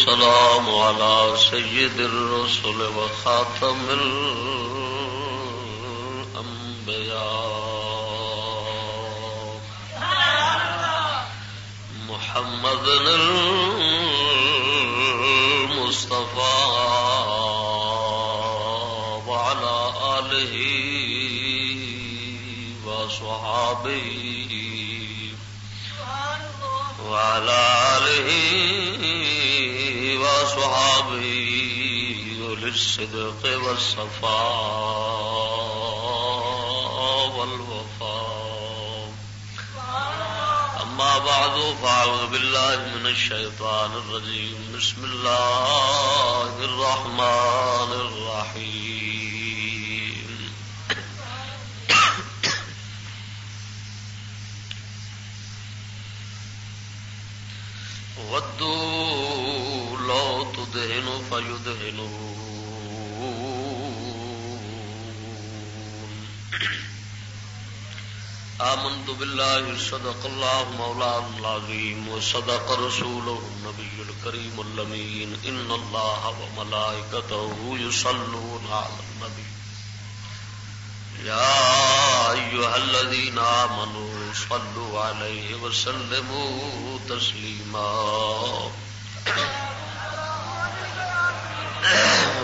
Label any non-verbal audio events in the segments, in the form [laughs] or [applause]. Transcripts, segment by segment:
والسلام على سيد الرسل وخاتم الأنبياء. محمد المصطفى وعلى آله وصحابه. وعلى آله للصدق والصفاء والوفاء. أما بعد، فأعوذ بالله من الشيطان الرجيم. بسم الله الرحمن الرحيم. [coughs] ودوا لو تدهنوا فيدهنون آمنت بالله صدق الله مولانا العظيم وصدق رسوله النبي الكريم اللمين إن الله وملائكته يصلون على النبي يا أيها الذين آمنوا صلوا عليه وسلموا تسليما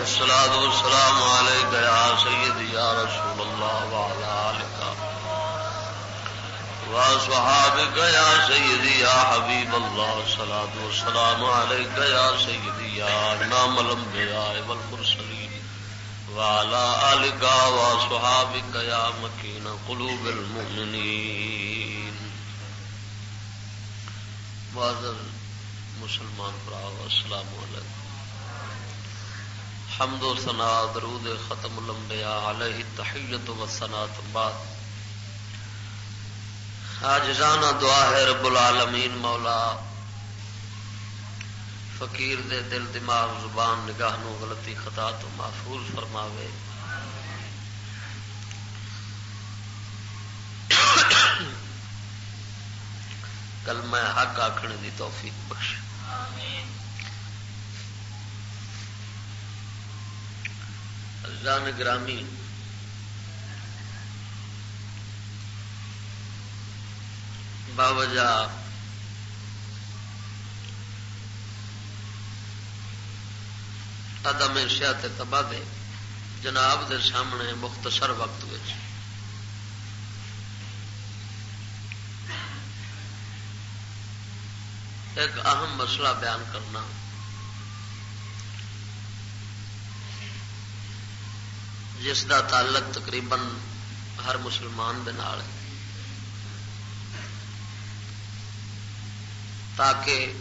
الصلاة والسلام عليك يا سيدي يا رسول الله وعلى آلك وصحابك يا سيدي يا حبيب الله الصلاة والسلام عليك يا سيدي يا إمام الأنبياء والمرسلين وعلى آلك وصحابك يا مكين قلوب المؤمنين معذر مسلمان براو السلام علیکم۔ حمد و ثنا درود ختم الانبیاء علیہ تحیت و ثنا بعد۔ آجزانہ دعا ہے رب العالمین، مولا. فقیر دے دل دماغ، زبان نگاہ نو غلطی خطا تو محفوظ فرماوے. کل میں حق آخنے دی توفیق بخش۔ گرامی باوجہ عدم صحت تباہ دے جناب دے سامنے مختصر وقت وچ۔ ایک اہم مسئلہ بیان کرنا۔ جس دا تعلق تقریباً ہر مسلمان دے نال ہے۔ تاکہ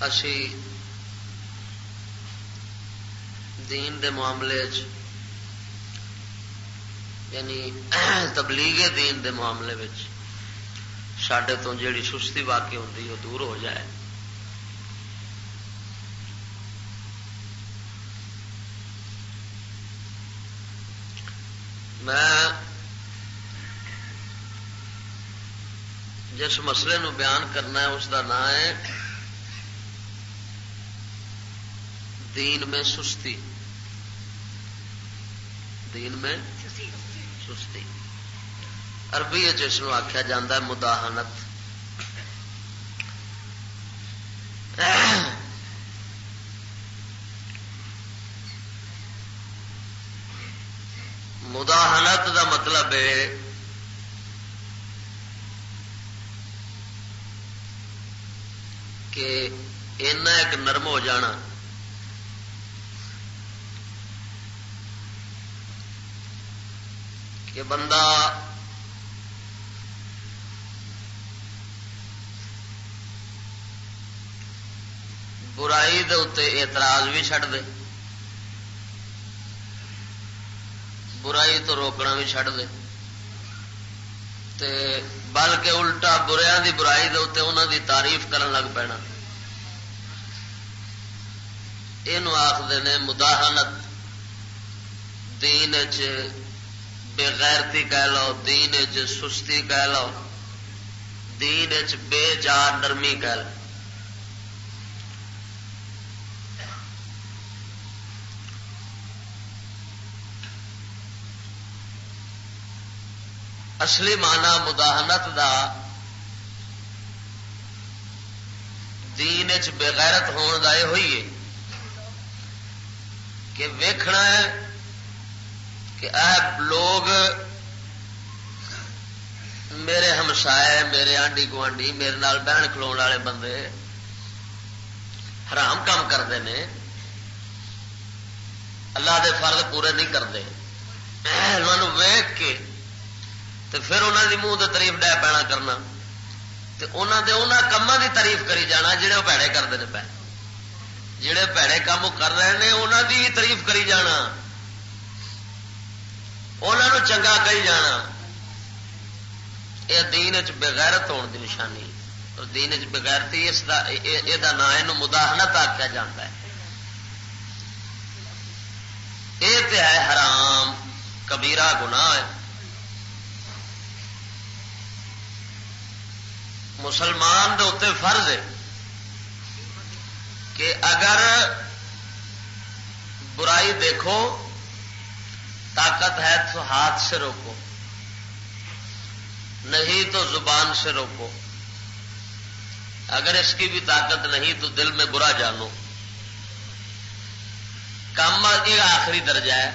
اسی دین دے معاملے چ یعنی تبلیغ دین دے معاملے سڈے تو جیڑی سستی واقع ہوتی وہ دور ہو جائے۔ میں جس مسئلے نو بیان کرنا ہے، اس کا نام ہے دین میں سستی۔ دین میں سستی۔ عربی جس کو آخیا جا مداحنت۔ مداحنت دا مطلب ہے کہ اینا ایک نرم ہو جانا۔ کہ بندہ برائی دے اعتراض بھی چڑھ دے۔ برائی تو روکنا بھی چڑھ دے۔ تے بلکہ الٹا بریا دی برائی دے انہوں دی تعریف کرن لگ پینا۔ یہ آخر نے مداحنت۔ دین بےغیرتی کہہ لو، دین سستی کہہ لو۔ دین بے جا نرمی گل اصلی مانا مداحنت دا دین چ بغیرت ہون دا یہ ہوئی ہے۔ کہ ویکھنا ہے کہ اے لوگ میرے ہمسائے، میرے آنڈی گوانڈی، میرے نال بہن کھلو والے بندے حرام کام کرتے ہیں اللہ دے فرض پورے نہیں کرتے۔ ویخ کے تو پھر انہوں دی منہ تاریف ڈہ پینا کرنا۔ انہوں دے انہوں کاموں دی تعریف کری جانا جہے وہ پیڑے کرتے ہیں پہ جہے پیڑے کام کر رہے ہیں انہوں دی تعریف کری جانا۔ انہوں چنگا کری جانا۔ یہ دین بغیرت ہونے کی نشانی۔ اور دین بغیرتی اس دا، یہ نام یہ مداحنت آخیا جا ہے۔ یہ تو ہے حرام، کبیرہ گناہ ہے۔ مسلمان دے اتنے فرض ہے۔ کہ اگر برائی دیکھو، طاقت ہے تو ہاتھ سے روکو، نہیں تو زبان سے روکو۔ اگر اس کی بھی طاقت نہیں تو دل میں برا جانو۔ کام یہ آخری درجہ ہے۔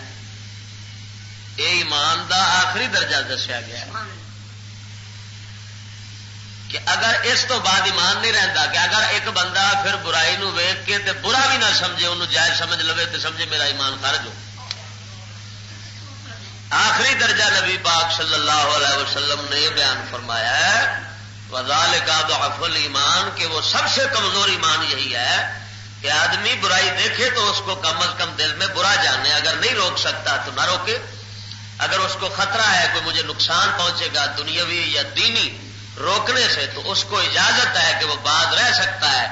یہ ایمان دا آخری درجہ دسیا گیا ہے۔ کہ اگر اس تو بعد ایمان نہیں رہتا کہ اگر ایک بندہ پھر برائی نو ویگ کے تے برا بھی نہ سمجھے انہوں جائز سمجھ لو تو سمجھے میرا ایمان خرج ہو۔ آخری درجہ نبی پاک صلی اللہ علیہ وسلم نے یہ بیان فرمایا ہے وزال کا افل ایمان کہ وہ سب سے کمزور ایمان یہی ہے کہ آدمی برائی دیکھے تو اس کو کم از کم دل میں برا جانے، اگر نہیں روک سکتا تو نہ روکے۔ اگر اس کو خطرہ ہے، کوئی مجھے نقصان پہنچے گا دنیاوی یا دینی روکنے سے تو اس کو اجازت ہے کہ وہ بعد رہ سکتا ہے۔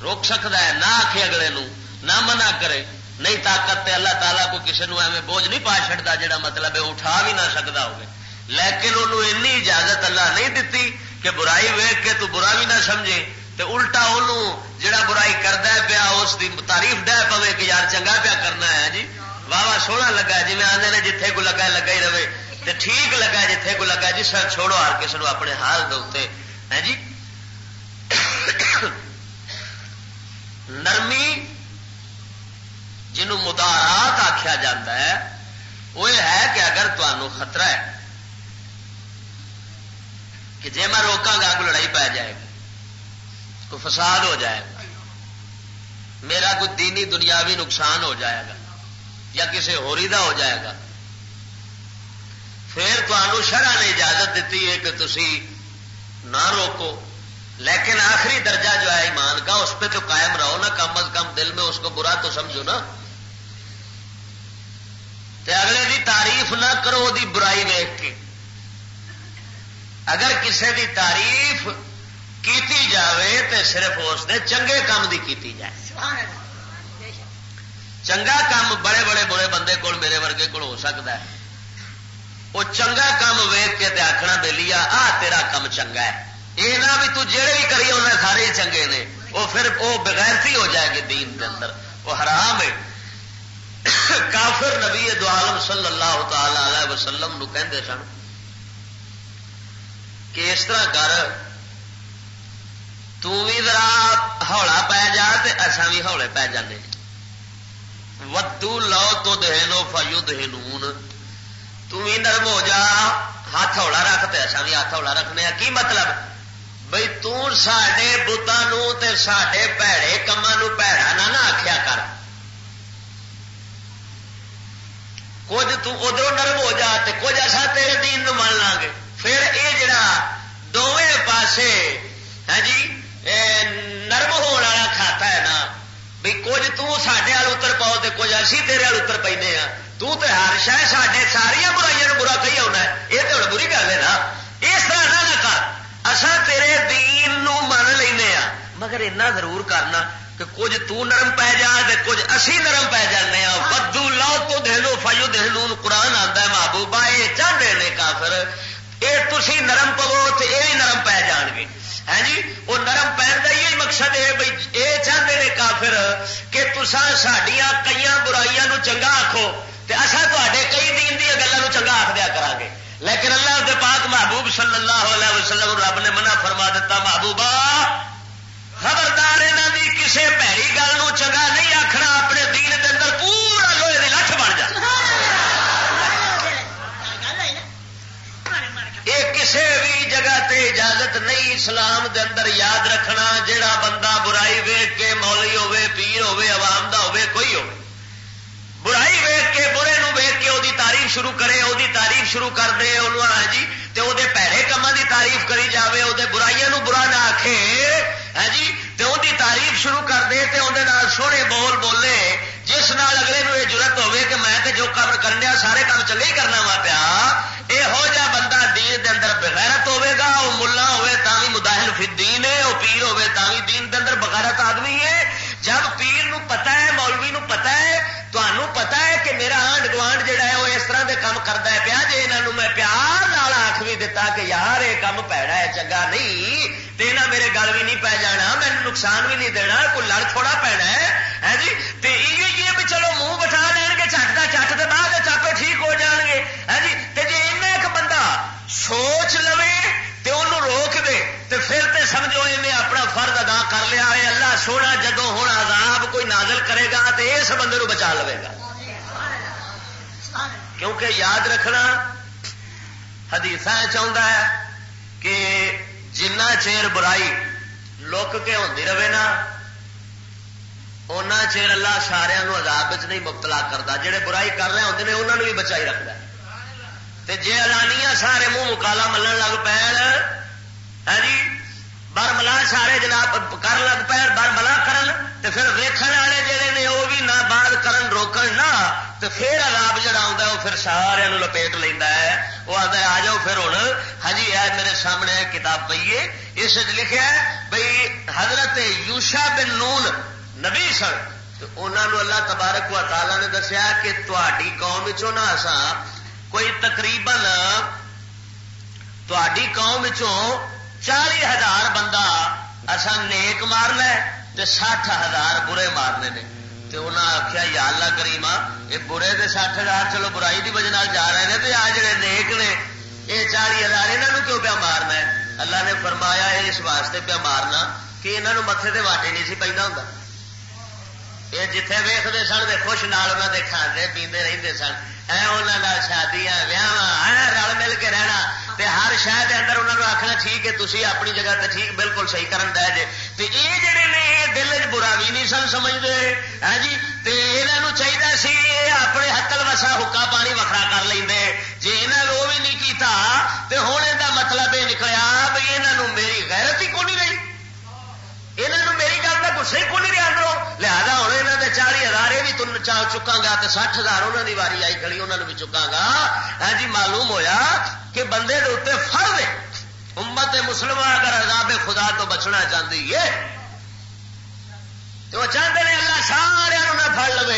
روک سکتا ہے، نہ آخے اگلے نو نہ منع کرے۔ نہیں طاقت تے اللہ تعالیٰ کو کسی نے ایویں بوجھ نہیں پا چڑتا جا مطلب ہے اٹھا بھی نہ سکتا ہوگا لیکن انہوں اجازت اللہ نہیں دیتی کہ برائی ویگ کے تو برا بھی نہ سمجھے۔ تے الٹا انہوں جڑا برائی کرتا ہے پیا، اس کی تعریف ڈہ پوے کہ یار چنگا پیا کرنا ہے۔ جی واہ واہ سونا لگا جی میں آدھے جتھے کو لگا لگا ہی رہے۔ تے ٹھیک لگا جتھے کو لگا جی سر چھوڑو، ہر کسی نے اپنے حال دے ہے ہاں جی؟ نرمی جنہوں مدارات آخیا جا ہے، وہ ہے کہ اگر تمہوں خطرہ ہے کہ جی میں روکا گا کو لڑائی پی جائے گی، کوئی فساد ہو جائے گا، میرا کوئی دینی دنیاوی نقصان ہو جائے گا، یا کسی ہوری دا ہو جائے گا پھر تمہوں شرح نے اجازت دیتی ہے کہ تھی نہ روکو۔ لیکن آخری درجہ جو ہے ایمان کا اس پہ تو قائم رہو نا کم از کم دل میں اس کو برا تو سمجھو نا۔ تے اگلے دی تعریف نہ کرو دی برائی ویخ کے۔ اگر کسی دی تعریف کیتی جاوے تے صرف اس دے چنگے کام دی کیتی جائے۔ چنگا کام بڑے بڑے برے بندے کول میرے ورگے کول ہو سکتا ہے۔ وہ چنگا کام ویگ کے آخنا بے لیا، آ تیرا کام چنگا ہے۔ یہ نہ بھی تو بھی کری انہیں سارے چنگے نے۔ وہ پھر وہ بغیرتی ہو جائے گی دین کے اندر۔ وہ حرام ہے۔ کافر نبی دو عالم صلی اللہ تعالی علیہ وسلم نو کہندے سن کہ اس طرح کر بھی ذرا ہولا پی جا اصا بھی ہولے پی جانے ودو لو تو دہنو فیو دہنون بھی نرم ہو جا، ہاتھ ہولا رکھ تو اصا بھی ہاتھ ہولا رکھنے ہاں۔ کی مطلب؟ بھائی تے بتانوں سڈے پیڑے کما پیڑا نہ آخیا کر۔ کچھ تدھر نرم ہو جا تو کچھ اصا تیرے دین من لا گے۔ پھر یہ جڑا دونوں پاسے ہے جی نرم ہونے والا کھاتا ہے نا بھی کچھ تڈے وال اتر پاؤ تو کچھ اسی تیرے وال اتر پہ تو تے ہر شہ سڈے ساریا برائیاں برا کہی آنا یہ تو بری گل ہے نا اس طرح نہ کر اصا تیرے دین نو من لینا مگر اتنا ضرور کرنا کہ کچھ تو نرم پی جا کچھ اسی نرم پی جانے بدو لاؤ تو دہلو فائیو دہلو قرآن آتا ہے محبوبہ یہ چاہتے ہیں کافر یہ تھی نرم پو تو یہ نرم پی جان گے ہے جی وہ نرم پہن کا یہ مقصد ہے بھائی یہ چاہتے ہیں کافر کہ تسا سڈیا کئی برائیاں چنگا آخو تو اصا تے کئی دین دیا گلوں چنگا آخ دیا کرا گے۔ لیکن اللہ کے پاک محبوب صلی اللہ علیہ وسلم رب نے منع فرما دیتا محبوبہ خبردار یہاں کی کسی پیڑی گل چنگا نہیں آخنا اپنے دین کے اندر پورا لوہے کی لٹھ بن جائے یہ کسی بھی جگہ تے اجازت نہیں اسلام دے اندر یاد رکھنا جڑا بندہ برائی ویگ کے مولی ہوے پیر ہوے عوام دا ہوے کوئی ہو برائی ویگ کے، برے نو ویگ کے وہ تعریف شروع کرے وہ تعریف شروع کر دے انہوں ہاں جی تے وہ پیڑے کاموں کی تعریف کری جاوے وہ برائیاں نو برا نہ آکھے ہاں جی؟ تے وہ تعریف شروع کر دے تے اندر سونے بول بولے، جس نال اگلے نو یہ ضرورت ہوے کہ میں تے جو کام کرنے سارے کام چلے ہی کرنا وا پیا۔ یہو جا بندہ دین دے اندر بغیرت ہوے گا وہ ملا ہوے تا بھی مداحل فی الدین ہے وہ پیر ہوے تا بھی دین دے اندر بغیرت آدمی ہے۔ جب پیر نو پتا ہے گوانڈ جہا ہے، وہ اس طرح دے کام کرتا ہے پیا جی یہاں میں پیار نال آخ بھی دتا کہ یار یہ کام پیڑا ہے، چنگا نہیں تو یہاں میرے گل بھی نہیں پی جانا مینو نقصان بھی نہیں دینا، کوئی لڑ تھوڑا پینا ہے ہاں جی؟ تو یہ بھی چلو منہ بٹھا دین گے، چٹ کا چٹ کے بعد چاپے ٹھیک ہو جان گے ہے جی؟ تو جی ایک بندہ سوچ لو تو انہوں روک دے تو پھر تے سمجھو انہیں اپنا فرد ادا کر لیا ہے اللہ سونا جدو ہوں عذاب کوئی نازل کرے گا تو اس بندے کو بچا لے گا۔ کیونکہ یاد رکھنا حدیث چاہتا ہے کہ جنہ چیر برائی لک کے ہوتی رہے نا اُنہ چیر اللہ سارا عذاب نہیں مبتلا کرتا جہے برائی کر رہے ہوتے ہیں انہوں نے بھی بچائی رکھتا جی الانیا سارے منہ مکالا ملن لگ پے ہاں جی؟ بر ملا سارے جناب کر لگ پے بر ملا کرن تے پھر ویکھن والے جڑے نے وہ بھی نہ بعد کرن روکن نہ تو پھر عذاب جڑا آتا وہ پھر سارے لپیٹ لینا ہے وہ آتا آ جاؤ پھر ہوں ہاں جی میرے سامنے کتاب پی ہے اس لکھا ہے بھائی حضرت یوشا بن نون نبی سن انہوں اللہ تبارک و تعالی نے دسیا کہ تاری قوم نہ کوئی تقریباً تاری قوم چالی ہزار بندہ اصا نیک مارنا سٹھ ہزار برے مارنے نے۔ انہیں آخیا یا اللہ کریما یہ برے دے سٹھ ہزار چلو برائی کی وجہ جا رہے ہیں تو آ جڑے نیک نے یہ چالی ہزار یہاں کیوں پیا مارنا ہے؟ اللہ نے فرمایا اس واسطے پیا مارنا کہ یہاں متے سے واٹے نہیں سی پہ ہوں یہ جتنے ویختے سن خوش نال انہوں نے کھانے پیندے رہتے سن شادیاں ویاہ رل مل کے رہنا۔ تے ہر شہر اندر انہوں نے آخنا ٹھیک ہے تھی اپنی جگہ تے ٹھیک بالکل صحیح کرن دے جے۔ تے یہ جڑے نے یہ دل چ برا بھی نہیں سن سمجھتے ہاں جی؟ تے یہاں چاہیے سی اپنے ہتل وسا حکا پانی وکرا کر لیں جی یہاں وہ بھی نہیں کیتا، تے ہوں یہ مطلب یہ نکلیا بھائی یہاں میری غیرت ہی کو نہیں رہی؟ یہاں میری گل کا گسے کو نہیں رہا کرو؟ لہٰذا ہوں یہاں کے چالی ہزار یہ بھی تم چکا گا تو سٹھ ہزار وہاں کی واری آئی کھڑی وہاں بھی چکا گا ہاں جی معلوم ہویا کہ بندے کے اتنے فرد ہے۔ امت مسلم اگر عذاب خدا تو بچنا چاہتی ہے، تو وہ چاہتے ہیں اللہ سارے نہ پڑ لو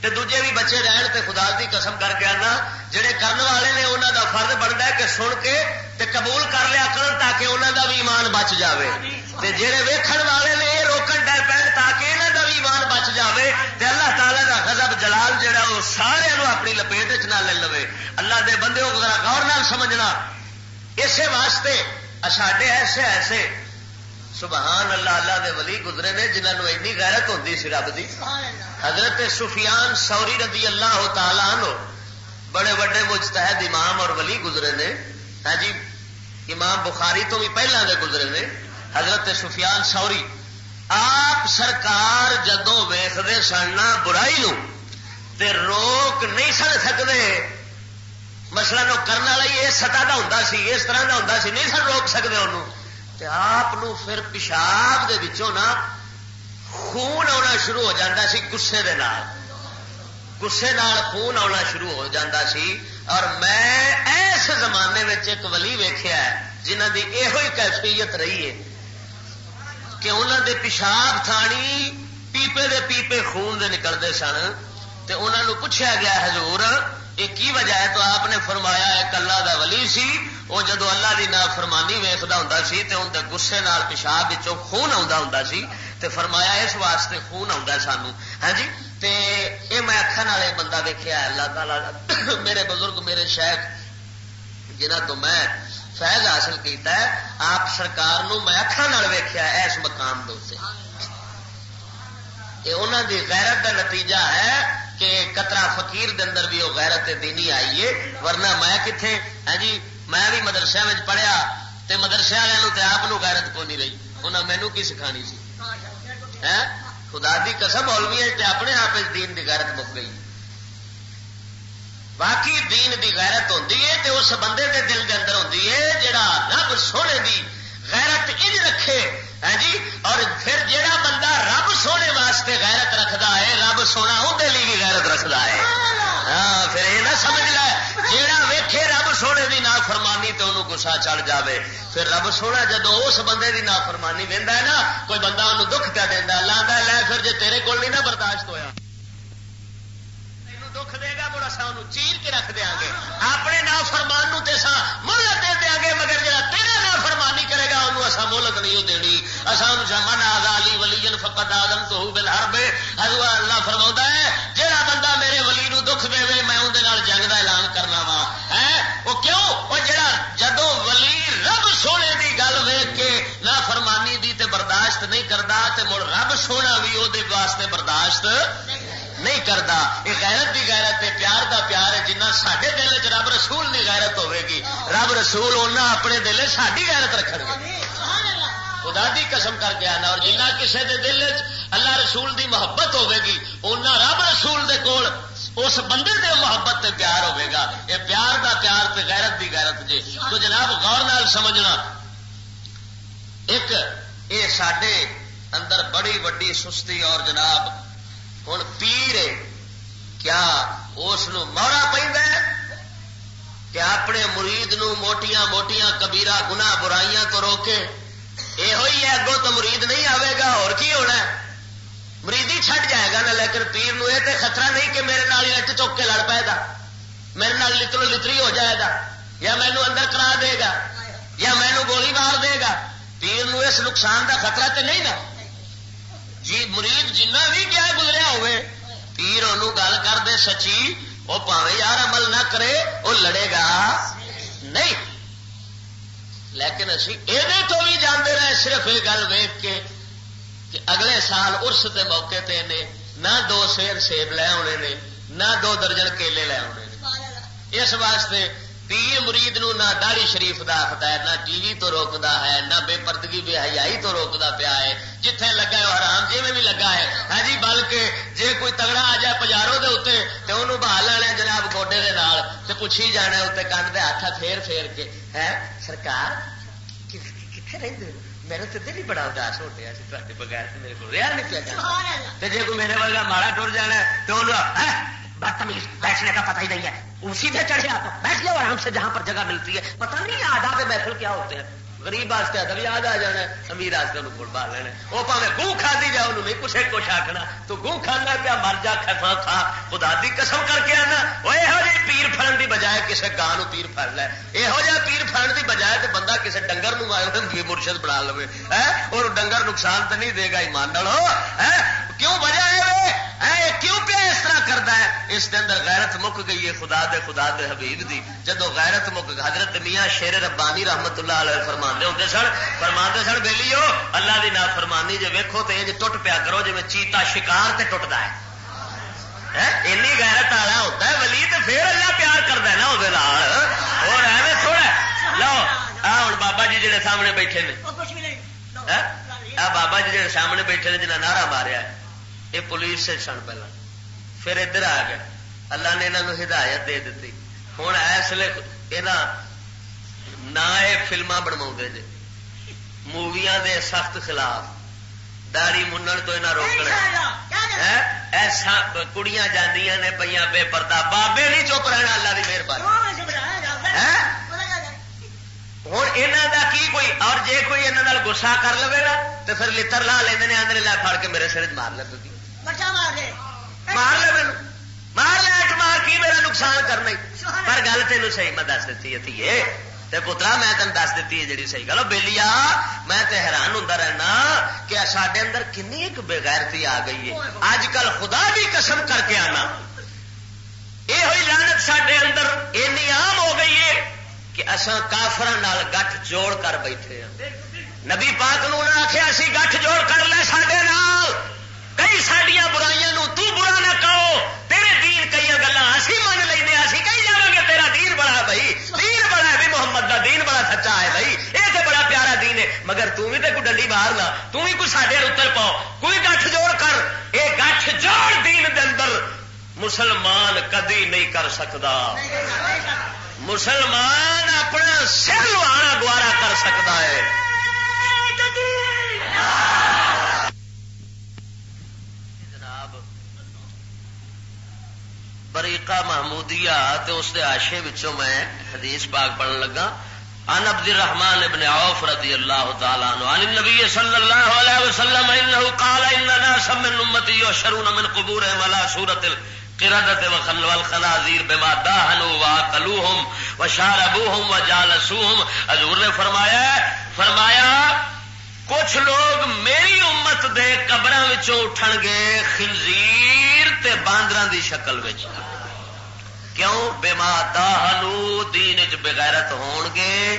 تے دوجے بھی بچے رہن تے خدا دی قسم کر کے آنا، جڑے کرن والے نے انہوں دا فرض بنتا ہے کہ سن کے تے قبول کر لیا کرن تاکہ انہوں دا بھی ایمان بچ جاوے۔ تے جڑے ویکھن والے نے یہ روکن ڈر پہ تاکہ انہوں دا بھی ایمان بچ جاوے، تے اللہ تعالیٰ دا غضب جلال جڑا وہ سارے اپنی لپیٹ نہ لے لو اللہ دے بندے ذرا غور نال سمجھنا۔ اسی واسطے ساڈے ایسے ایسے سبحان اللہ اللہ دے ولی گزرے نے جنہوں اینی غیرت ہوتی سی رب دی۔ حضرت سفیان سوری رضی اللہ تعالیٰ عنہ، بڑے بڑے مجتہد امام اور ولی گزرے نے۔ ہاں جی امام بخاری تو بھی پہلے دے گزرے نے۔ حضرت سفیان سوری آپ سرکار جدو ویختے سننا برائی نو، تے روک نہیں سن سکتے مسئلہ نو کرنے والا یہ سطح کا ہوں سی، اس طرح کا ہوں سی، نہیں سن روک سکتے انہوں آپ پھر پیشاب کے نا خون آنا شروع ہو جاتا سی گسے دے نال۔ گسے نال خون آنا شروع ہو جاتا سی۔ اور میں ایس زمانے میں ایک ولی ویخیا جنہ کی یہ کیفیت رہی ہے کہ انہوں دے پیشاب تھانی پیپے دے پیپے خون دے نکلتے سن۔ تو انہوں پوچھا گیا، حضور یہ کی وجہ ہے تو آپ نے فرمایا ایک اللہ دا ولی سی؟ وہ جدو اللہ کی نا فرمانی ویختا ہوں سی تو اندر گسے نال پیشاب خون آتا ہوں سی تے فرمایا اس واسطے خون آتا سانو۔ ہاں جی؟ تے اے میں اکھان والے بندہ دیکھا اللہ تعالی [coughs] میرے بزرگ، میرے شیخ جنہ تو میں فیض حاصل کیتا ہے، آپ سرکار نو میں اکھان ویخیا اس مقام دے انہوں دی غیرت کا نتیجہ ہے کہ کترا فقیر دے اندر بھی وہ غیرت دینی آئی ہے، ورنہ میں کتنے ہاں جی میں بھی مدرسے میں پڑھیا تے مدرسے والوں تے آپ غیرت کو نہیں رہی؟ انہیں مینو کی سکھانی سی؟ ہاں؟ خدا دی قسم مولوی ہے اپنے آپ دین دی غیرت مک گئی۔ باقی دین دی غیرت ہوتی ہے تے اس بندے دے دل دے اندر ہوتی ہے جڑا رب سونے دی غیرت انج رکھے۔ ہاں جی؟ اور پھر جیڑا بندہ رب سونے واسطے غیرت رکھتا ہے، رب سونا اندر لی بھی غیرت رکھتا ہے۔ ہاں پھر یہ نہ سمجھ لے، جیڑا ویکھے رب سونے دی نا فرمانی تو انہوں گسا چڑھ جاوے۔ پھر رب سونا جدو اس بندے دی نا فرمانی دینا ہے نا، کوئی بندہ انہوں دکھ پہ دینا لانا لے پھر جی تیرے کول نہیں نا برداشت ہویا۔ دکھ دے گا، مڑا سا چیر کے رکھ دیا گے اپنے نا فرمان مہلت دے دیا گے مگر جا تیرا نا فرمانی کرے گا انہوں اصا مہلت نہیں دینی اصل من آگالی ولی فقط آدم تو بل ہر بے اللہ فرما ہے جہاں بندہ میرے ولی نو دکھ دے میں اندر جنگ کا اعلان کرنا وا۔ ہے وہ کیوں؟ وہ جڑا جدو ولی رب سونے دی گل ویگ کے نہ فرمانی دی تے برداشت نہیں کرتا تے مڑ رب سونا بھی وہ واسطے برداشت نہیں کرتا یہ غیرت کی غیرت ہے، پیار دا پیار ہے جنہ سارے دل چ رب رسول کی غیرت ہوے گی۔ رب رسول انہیں اپنے دل ساری غیرت رکھ گے۔ خدا دی قسم کر کے آنا اور جنہ کسی دے دل اللہ رسول دی محبت ہوے گی انہیں رب رسول دے کول اس بندے دے محبت تے پیار ہوے گا۔ یہ پیار دا پیار تے غیرت دی غیرت جی تو جناب غور نال سمجھنا۔ ایک یہ سڈے اندر بڑی وڈی سستی اور جناب ہوں پیر کیا اس مورا پہ کہ اپنے مرید نو موٹیاں موٹیاں کبیرا گنا برائیاں تو روکے؟ یہ ہے اگوں تو مرید نہیں آئے گا اور کی ہونا مرید ہی چھٹ جائے گا نا لیکن پیر نو یہ خطرہ نہیں کہ میرے نال اٹ چک کے لڑ پائے گا میرے نال لترو لتری ہو جائے گا یا مینو اندر کرا دے گا یا مینو گولی مار دے گا پیر نو اس نقصان دا خطرہ تو نہیں نا جی مرید جنہ بھی کیا گزریا ہوئے پیر انہوں گل کر دے سچی وہ پاوے یار عمل نہ کرے وہ لڑے گا نہیں لیکن اسی یہ تو بھی جانتے رہے صرف یہ گل ویک کے کہ اگلے سال ارس کے موقع تے نے نہ دو سیر سیب لے آنے نے نہ دو درجن کیلے لے آنے اس واسطے پیر مرید نو نہ داڑی شریف دا ہے نہ ٹی وی تو روکتا ہے نہ بے پردگی بے حیائی تو روکتا پیا ہے۔ جتھے لگا میں بھی لگا ہے۔ ہاں جی بلکہ جے کوئی تگڑا آ جائے پجارو دے اتنے تو انہوں بہا لینا جناب گوڈے دے نال تے پوچھی جانا اتنے کن دے ہاتھ پھیر پھیر کے۔ ہے سرکار کتنے رہتے میرے تو دل ہی بڑا اداس ہو گیا تے بغیر میرے کو رہا نہیں پیا جانا۔ جی کوئی میرے ورگا ماڑا ٹر جانا تو بدتمیز بیٹھنے کا پتہ ہی نہیں ہے۔ اسی پہ چڑھے آپ بیٹھ جاؤ آرام سے جہاں پر جگہ ملتی ہے۔ پتہ نہیں آدھا پہ محفل کیا ہوتے ہیں۔ غریب واسطے ادب یاد آ جانا امیر واسطے انہوں گڑ پا لینا وہ پاوے گوں کھا دی جائے انہوں نہیں کچھ کچھ آخنا تو گوں کھانا پیا، مر جا کھا کھا۔ خدا دی قسم کر کے آنا۔ وہ یہو جی پیر فرن کی بجائے کسی گاہ پیر پڑ لے۔ یہو جہ پیر فرن کی بجائے تو بندہ کسی ڈنگر مرشد بنا لو اور ڈنگر نقصان تو نہیں دے گا ایمان لو کیوں وجہ ہے کیوں پہ اس طرح کرتا ہے؟ اس کے اندر غیرت مک گئی ہے خدا دے خدا دے حبیب دی۔ جدو غیرت مک حضرت میاں شیر ربانی رحمت اللہ علیہ فرما ہوتے سن فرما سن بہلی ہو اللہ دی نا فرمانی جی ویکو تو یہ ٹوٹ پیا کرو جی چیتا شکار تے ٹوٹتا ہے۔ این غیرت والا ہوتا ہے ولی تو پھر اللہ پیار کرتا ہے نا وہ اور ایویں تھوڑا لو آ ہوں بابا جی جڑے سامنے بیٹھے نے۔ بابا جی جڑے سامنے بیٹھے نے جنہیں نعرہ ماریا یہ پولیس سے سن پہلا۔ پھر ادھر آ گیا۔ اللہ نے یہاں ہدایت دے دیتی ہوں اس لیے نہ یہ فلما بنوا جی موویا دے سخت خلاف۔ داڑی منن تو یہاں روکنا ایسا کڑیاں جانیا نے پہ بے پردہ۔ بابے نہیں چپ رہنا اللہ کی مہربانی۔ ہوں یہاں کا کی کوئی اور جے کوئی یہاں گسا کر لو گا تو پھر لڑ لا لیں آدھے لا پڑ کے میرے سر مار لے مار لے میرے مار لے اٹھ مار کی میرا نقصان کرنا پر گل تین صحیح میں دس دیتی ہے تے پترا میں تین دس دیتی ہے جی صحیح گل بہلی آ میں تے حیران ہوں رہنا کہ سڈے اندر کنی ایک بےغیرتی آ گئی ہے اج کل خدا بھی قسم کر کے آنا یہ ہوئی لانت سڈے اندر اینی عام ہو گئی ہے کہ اصا کافر گٹھ جوڑ کر بیٹھے ہیں نبی پاک نو آخیا اسی گٹھ جوڑ کر لے سڈے کئی سڈیا برائیاں نو تو برا نہ کہو۔ تیرے دین کئی گلا اسی من لینا اسی کہی جا گے؟ تیرا دین بڑا بھائی۔ دین بڑا ہے بھی محمد دا دین بڑا سچا ہے بھائی۔ یہ تو بڑا پیارا دین ہے، مگر تم بھی تو کوئی ڈنڈی باہر نہ تم بھی کوئی سڈے اتر پاؤ۔ کوئی گٹھ جوڑ کر یہ گٹھ جوڑ دین دے اندر مسلمان کدی نہیں کر سکتا مسلمان اپنا سر لوانا گوارا کر سکتا ہے جناب بریقا محمودیا اس دے آشے وچوں میں حدیث پاک پڑھن لگا۔ ان عبد الرحمن ابن عوف رضی اللہ تعالی عنہ، عن النبي صلی اللہ علیہ وسلم انه قال اننا سم من امتی يشرون من قبورهم على سوره القرده وخل والخنازير بما داهنوا واكلوهم وشاربوهم وجالسوهم حضور نے فرمایا فرمایا کچھ لوگ میری امت دے قبر اٹھن گے خنزیر تے باندر دی شکل کیوں؟ بے ماتا ہلو دین چ بغیرت ہون گے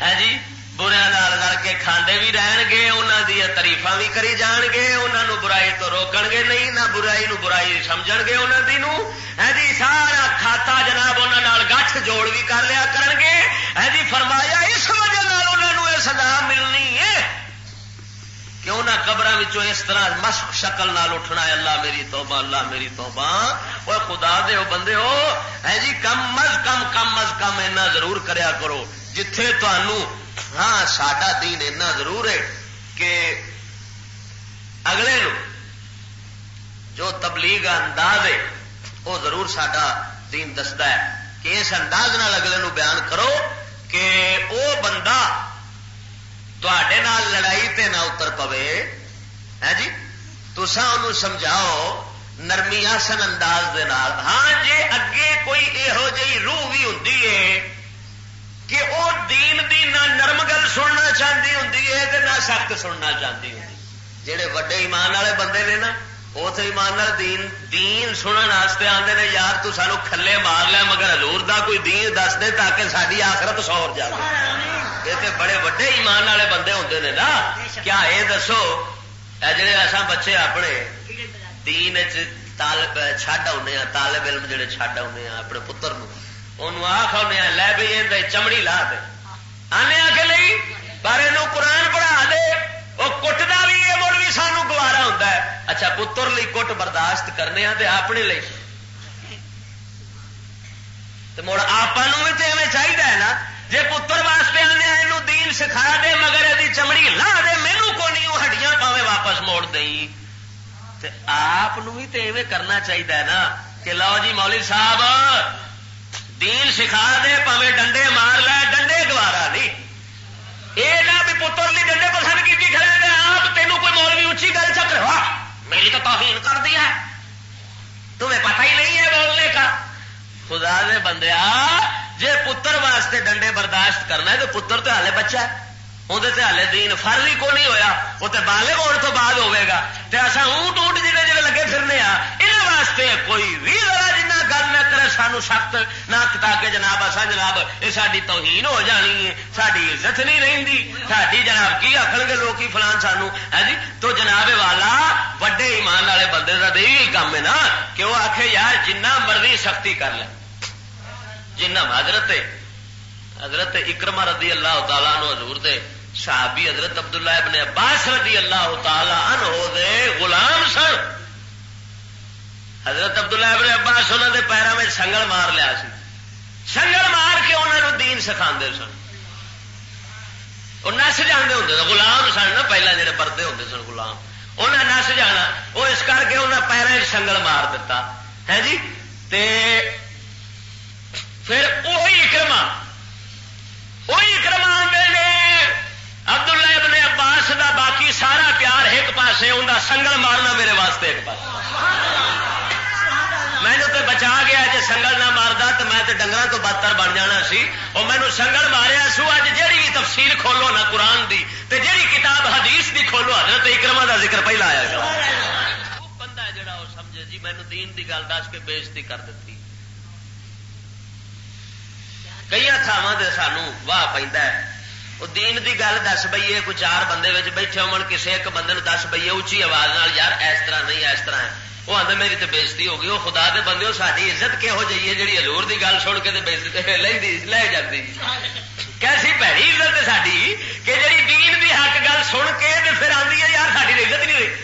ہے جی؟ بریا رل کے کھاندے بھی رہن گے انہوں دیا تریفا بھی کری جان گے انہوں برائی تو روکن گے نہیں، نہ برائی نو برائی سمجھ گے انہوں دی نو ہے جی؟ سارا کھاتا جناب انہوں گٹھ جوڑ بھی کر لیا کرن گے ہے جی فرمایا اس وجہ انہوں یہ سزا ملنی ہے کیوں نہ قبر اس طرح مشق شکل نال اٹھنا ہے، اللہ میری توبہ، اللہ میری توبہ۔ وہ خدا دے ہو، بندے ہو ہے جی کم از کم کم از کم اینا ضرور کریا کرو۔ جتھے تنوع ہاں ساڈا دین اینا ضرور ہے کہ اگلے نو جو تبلیغ انداز ہے وہ ضرور سڈا دین دستا ہے۔ کہ اس انداز نال اگلے نو بیان کرو کہ وہ بندہ تے لڑائی تے نہ اتر پوے۔ ہے جی؟ تسا ان سمجھاؤ نرمی آسن انداز دے نال۔ ہاں جی اگے کوئی یہو جی روح بھی ہوں کہ وہ دین دی نہ نرم گل سننا چاہتی ہوں نہ سخت سننا چاہتی ہوں جہے وڈے ایمان والے بندے نے نا وہ تو ایمان دین دین سننے آتے نے یار تو سانو کھلے مار لیا مگر ہزور دا کوئی دین دس دے تاکہ ساری آخرت سور جائے یہ بڑے وڈے ایمان والے بندے ہوتے ہیں نا۔ کیا یہ دسو؟ جڑے ایسا بچے اپنے دین چڈ آنے طالب علم جڑے چڈ آنے اپنے پتر آخ آنے لے بھی چمڑی لا دے آنے آ کے نہیں پر یہ قرآن پڑھا دے وہ کٹتا بھی یہ مڑ بھی سانو گوارا ہوتا ہے اچھا پتر لی کٹ برداشت کرنے اپنے لی مڑ آپ بھی تو ایویں چاہیے نا جی پتر واسطے آنے یہ دین سکھا دے، مگر یہ چمڑی لا دے مینو کو نہیں وہ ہڈیاں پاوے واپس موڑ دئی۔ آپ بھی تو ایویں کرنا چاہیے نا کہ لو جی مولی صاحب، دین سکھا دے، پاوے ڈنڈے مار لے، ڈنڈے گوارا نہیں یہ نہ بھی پتر لی ڈنڈے پسند کی کھڑے دے آپ تینوں کوئی مولوی اچھی گل چکر ہوا میری تو توہین کر دیا تمہیں پتہ ہی نہیں ہے بولنے کا۔ خدا نے بندیا جے پتر واسطے ڈنڈے برداشت کرنا ہے تو پتر تو ہالے بچہ ہے۔ اندر ہالے دین فر ہی کو نہیں ہویا؟ وہ تو بالے ہونے تو بعد ہوے گا۔ تو اصا اونٹ اونٹ جی جی لگے پھرنے آ یہ واسطے کوئی بھی ذرا جنا گل نہ کرے، سانو سخت نہ تاکہ جناب اصا جناب یہ ساری توہین ہو جانی ہے ساری عزت نہیں رہی ساری جناب کی آخر گے لوگ فلان سانو؟ ہے جی؟ تو جناب والا وڈے ایمان والے بندے کا تو یہی کام ہے نا، کہ وہ آخے یار، جنہ مرضی سختی کر لیں جنہ حضرت حضرت اکرما رضی اللہ تعالیٰ نو حضور دے صحابی حضرت عبداللہ ابن عباس رضی اللہ تعالی عنہ دے غلام سن۔ حضرت عبداللہ ابن عباس انہوں دے پیروں میں سنگل مار لیا سی۔ سنگل مار کے انہوں نے دین سکھا سن۔ وہ نس جانے ہوں غلام سن نا پہلے جڑے پردے ہوتے سن غلام۔ انہیں نس جانا وہ اس کر کے انہیں پیروں سنگل مار دیتا ہے جی؟ تے پھر وہی اکرما وہی اکرما آدھے نے عبد اللہ ابن عباس دا باقی سارا پیار ایک پاسے ان سنگل مارنا میرے واسطے ایک پاس میں تو بچا گیا جی سنگل نہ مارتا تو میں ڈنگر تو بدتر بن جانا سی۔ اور مینو سنگل ماریا سو اج جہی بھی تفصیل کھولو نا قرآن دی تے جہی کتاب حدیث دی کھولو حضرت اکرما دا ذکر پہلا آیا گا۔ بندہ جڑا وہ سمجھے جی مینو دین دی گل دس کے بےزتی کر دیتی کئی تھاواں سانو واہ پہ وہ دین دی گل دس بئیے کوئی چار بندے بیٹھے ہو کسی ایک بندے دس بئیے اچھی آواز یار اس طرح نہیں اس طرح ہے وہ آدھے میری تو بےزتی ہو گئی وہ خدا دے بندے ساری عزت کہہو جی ہے جی ہزور کی گل سن کے لے جاتی کیسی پیڑی عزت ہے ساری کہ جی دین دی حق گل سن کے پھر آدھی ہے یار ساری عزت نہیں رہی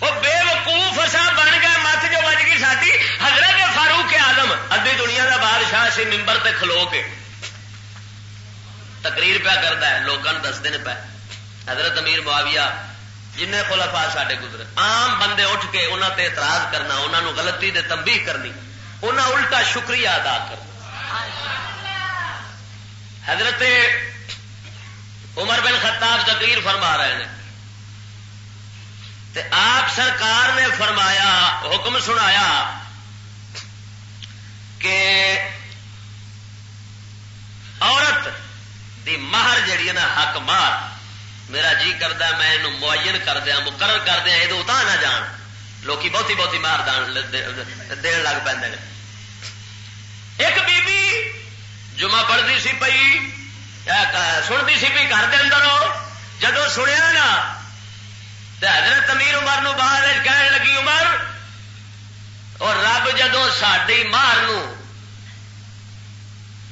وہ بے وقوف اصا بن گئے مت جو بج گئی ساری حضرت فاروق آدم ادی دنیا کا بادشاہ سی ممبر تے کھلو کے تقریر پیا کرتا ہے لوگوں دستے پہ حضرت امیر معاویہ جن خلفا سڈے گزرے۔ آم بندے اٹھ کے انہوں تے اعتراض کرنا انہوں غلطی دے تمبی کرنی۔ انہوں الٹا شکریہ ادا کرنا۔ حضرت عمر بن خطاب تقریر فرما رہے ہیں۔ تے آپ سرکار نے فرمایا، حکم سنایا کہ عورت دی مہر جیڑی ہے نا، حق مار، میرا جی کرتا میں یہ معین کر دیا، مقرر کر دیا، یہ اتا نہ جان۔ لوکی بہتی بہتی مار دان دین لگ پہ ایک بی بی جمعہ پڑھتی سی پی سنتی سی پی گھر کے اندر جدو سنیا نا حضرت امیر عمر نو باہر کہنے لگی، عمر، اور رب جدو ساری مار نو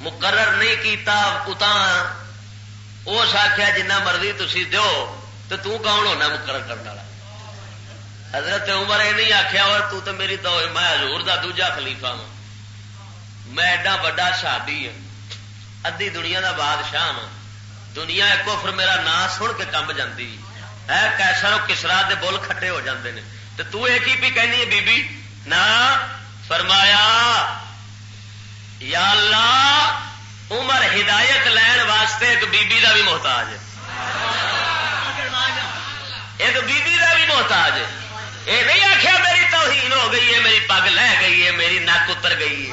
مقرر نہیں کیتا اتا اس آخیا جنہ مرضی تھی دو تو تون ہونا مقرر کرنے والا؟ حضرت عمر یہ نہیں آخیا اور تو تو میری تو، میں ہزور کا دوجا خلیفہ ہوں میں ایڈا وا شادی ہوں ادی دنیا کا بادشاہ ہوں دنیا ایک پھر میرا نام سن کے کم جاتی ہے کیسا کسرا دے بول کھٹے ہو جاندے نے؟ تو تو ایک ہی بھی کہنی ہے بی بی نہ فرمایا، یا اللہ، عمر ہدایت لین واسطے ایک بی بی دا بھی محتاج ہے۔ ایک بی بی دا بھی محتاج ہے۔ یہ نہیں آخیا میری توہین ہو گئی ہے، میری پگ لہ گئی ہے، میری نک اتر گئی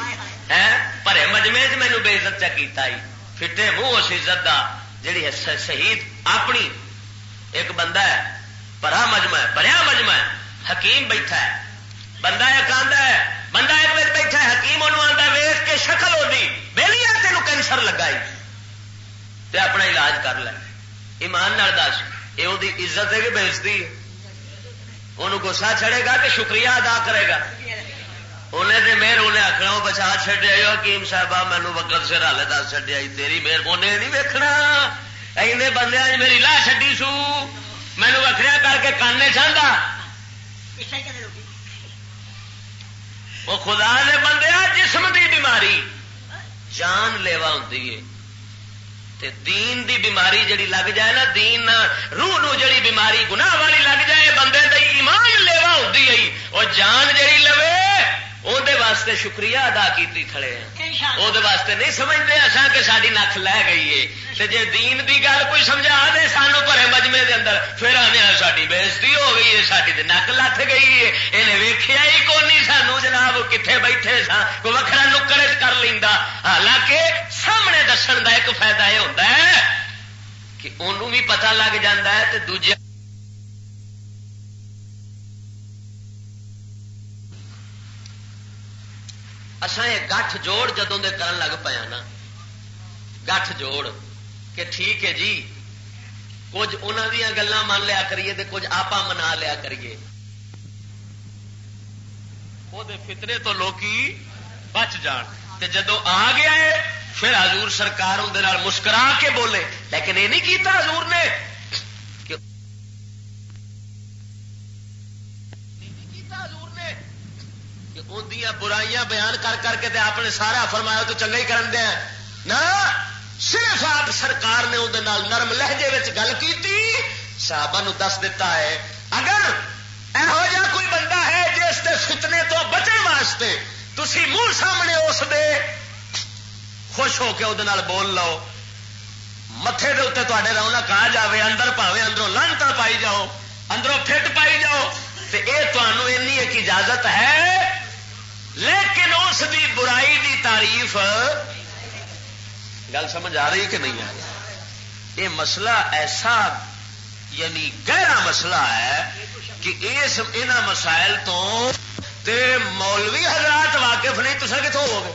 ہے۔ پرے مجمے چ مینو بے عزت چا فٹے منہ اس عزت کا جہی شہید، اپنی ایک بندہ ہے پرا مجمع ہے پریا مجمع ہے، حکیم بیٹھا ہے۔ بندہ ایک آدھا ہے، بندہ ایک بیٹھا ہے، حکیم انہوں آتا ویس کے شکل ہوتی ویلی ہے تینوں کینسر لگائی تے اپنا علاج کر لے۔ ایمان نال دس یہ وہ عزت ہے کہ بےزتی ہے؟ انہوں گسا چڑھے گا کہ شکریہ ادا کرے گا۔ انہیں تو مہر انہیں آخنا وہ بچا چڈیا حکیم صاحب مینو وقت سے رل دس چڈیا تیری مہر انہیں نہیں ویکنا ایسے بندے میری لا چڈی سو مینو وکریا کر کے کانے چاہتا وہ خدا نے بندے جسم کی بیماری جان لیوا ہوتی ہے دین دی بیماری جڑی لگ جائے نا دین روح نو جڑی بیماری گناہ والی لگ جائے بندے دی ایمان لیوا ہوتی ہے وہ جان جڑی لوے واسطے شکریہ ادا کیتی کھڑے ہیں وہ واسطے نہیں سمجھتے اصا کہ ساری نک لے گئی ہے جی دین دی گل کوئی سمجھا دے سانو پرے مجمے دے اندر پھر آنے ساری بےزتی ہو گئی ہے ساری نک لت گئی ہے یہ ویخیا ہی کون نہیں سانو جناب کتنے بیٹھے سا کوئی وکرا نکڑ کر لینا حالانکہ سامنے دسن کا ایک فائدہ یہ ہوتا ہے کہ انہوں بھی پتا لگ جا ہے تو دوجے اصا یہ گٹھ جوڑ جدوں دے کرن لگ پیا ہاں نا۔ گٹھ جوڑ۔ کہ ٹھیک ہے جی کچھ انہوں دیا گلیں من لیا کریے کچھ آپ منا لیا کریے۔ وہ فطرے تو لوکی بچ جان۔ تے جدو آ گیا ہے، پھر حضور سرکار اندر مسکرا کے بولے۔ لیکن یہ نہیں کیتا حضور نے۔ اندیاں برائیاں بیان کر کر کے آپ نے سارا فرمایا تو چنگا ہی کرن دیا نا، صرف آپ سرکار نے اندر نرم لہجے گل کی صحابہ نو دس دیتا ہے، اگر یہو جا کوئی بندہ ہے جس کے فتنے تو بچن واسطے تھی منہ سامنے اس دے خوش ہو کے وہ بول لو متے کے اتنے تے رونق آ جائے اندر پاوے، اندروں لنتا پائی جاؤ، اندروں فٹ پائی جاؤ تو یہ تمہوں ایک اجازت ہے لیکن اس دی برائی دی تعریف گل سمجھ آ رہی کہ نہیں آ رہی؟ یہ مسئلہ ایسا یعنی گہرا مسئلہ ہے کہ اس ان مسائل تو تے مولوی حضرات واقف نہیں تو کتوں ہو گے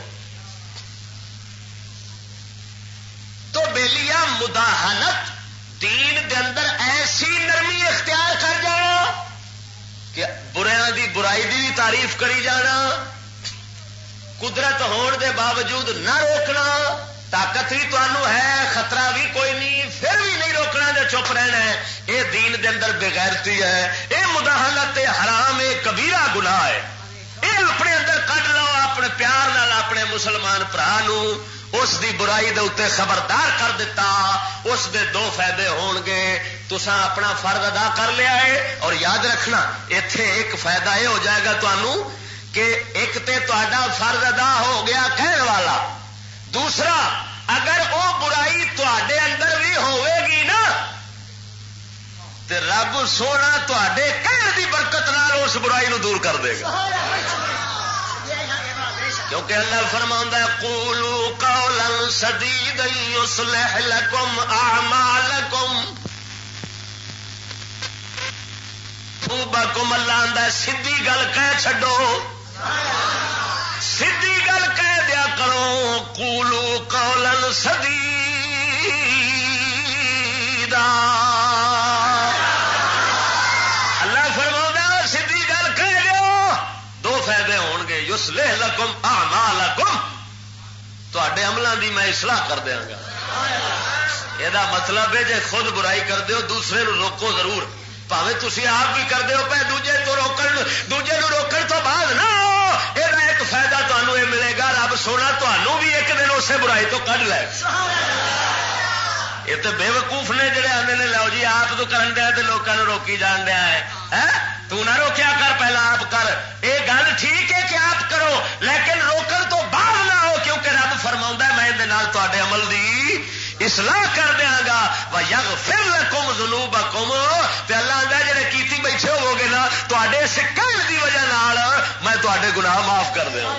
تو بےلیا مداحنت دین دے اندر ایسی نرمی اختیار کر جانا کہ بریا دی برائی دی بھی تعریف کری جانا قدرت ہون دے باوجود نہ روکنا، طاقت بھی تمہوں ہے، خطرہ بھی کوئی نہیں، پھر بھی نہیں روکنا جو چپ رہنا ہے۔ یہ دین دے اندر بےغیرتی ہے یہ مداحنت حرام ہے کبیرہ گناہ ہے۔ یہ اپنے اندر کٹ لو اپنے پیار نال، اپنے مسلمان برا اس دی برائی دے اتنے خبردار کر دیتا اس دے دو فائدے ہون گے۔ تسا اپنا فرد ادا کر لیا ہے، اور یاد رکھنا اتے ایک فائدہ یہ ہو جائے گا تمہوں کہ ایک تے تا فرد ادا ہو گیا کہنے والا۔ دوسرا، اگر وہ برائی تے اندر بھی ہوے گی نا تو رب سونا تے کہنے کی برکت نال اس برائی نو دور کر دے گا۔ کیونکہ اللہ فرما کولو قولا سدید یصلح لکم اعمالکم خوبکم اللہ آدھا سیدھی گل کہہ چھڈو۔ سیدھی گل کہہ دیا کرو کولو قولا سدید یس لے لکم آ لکم تے عملوں کی میں اصلاح کر دیا گا۔ یہ مطلب ہے جی خود برائی کر دیو، دوسرے نو روکو ضرور۔ پاوے تھی آپ بھی کر دیو پہ دوجے تو روکن، دوجے نو روکن تو بعد نہ۔ یہ ایک فائدہ تمہوں یہ ملے گا رب سونا تمہوں بھی ایک دن اسے برائی تو کھ لے یہ تو بے وقوف نے جڑے آتے نے لو جی آپ تو کرن دیا تو لوگوں روکی جان دیا ہے تو نہ روکیا کر پہلا آپ کر یہ گل ٹھیک ہے کہ آپ کرو لیکن روکن تو بعد نہ ہو کیونکہ رب فرما میں تے عمل دی اصلاح کر دیا گا وہ یگ پھر لکم زلو بکم اللہ آدھا جی کیتی بیٹھے ہو گے نا تے سکن کی وجہ نال میں تے گناہ معاف کر دیا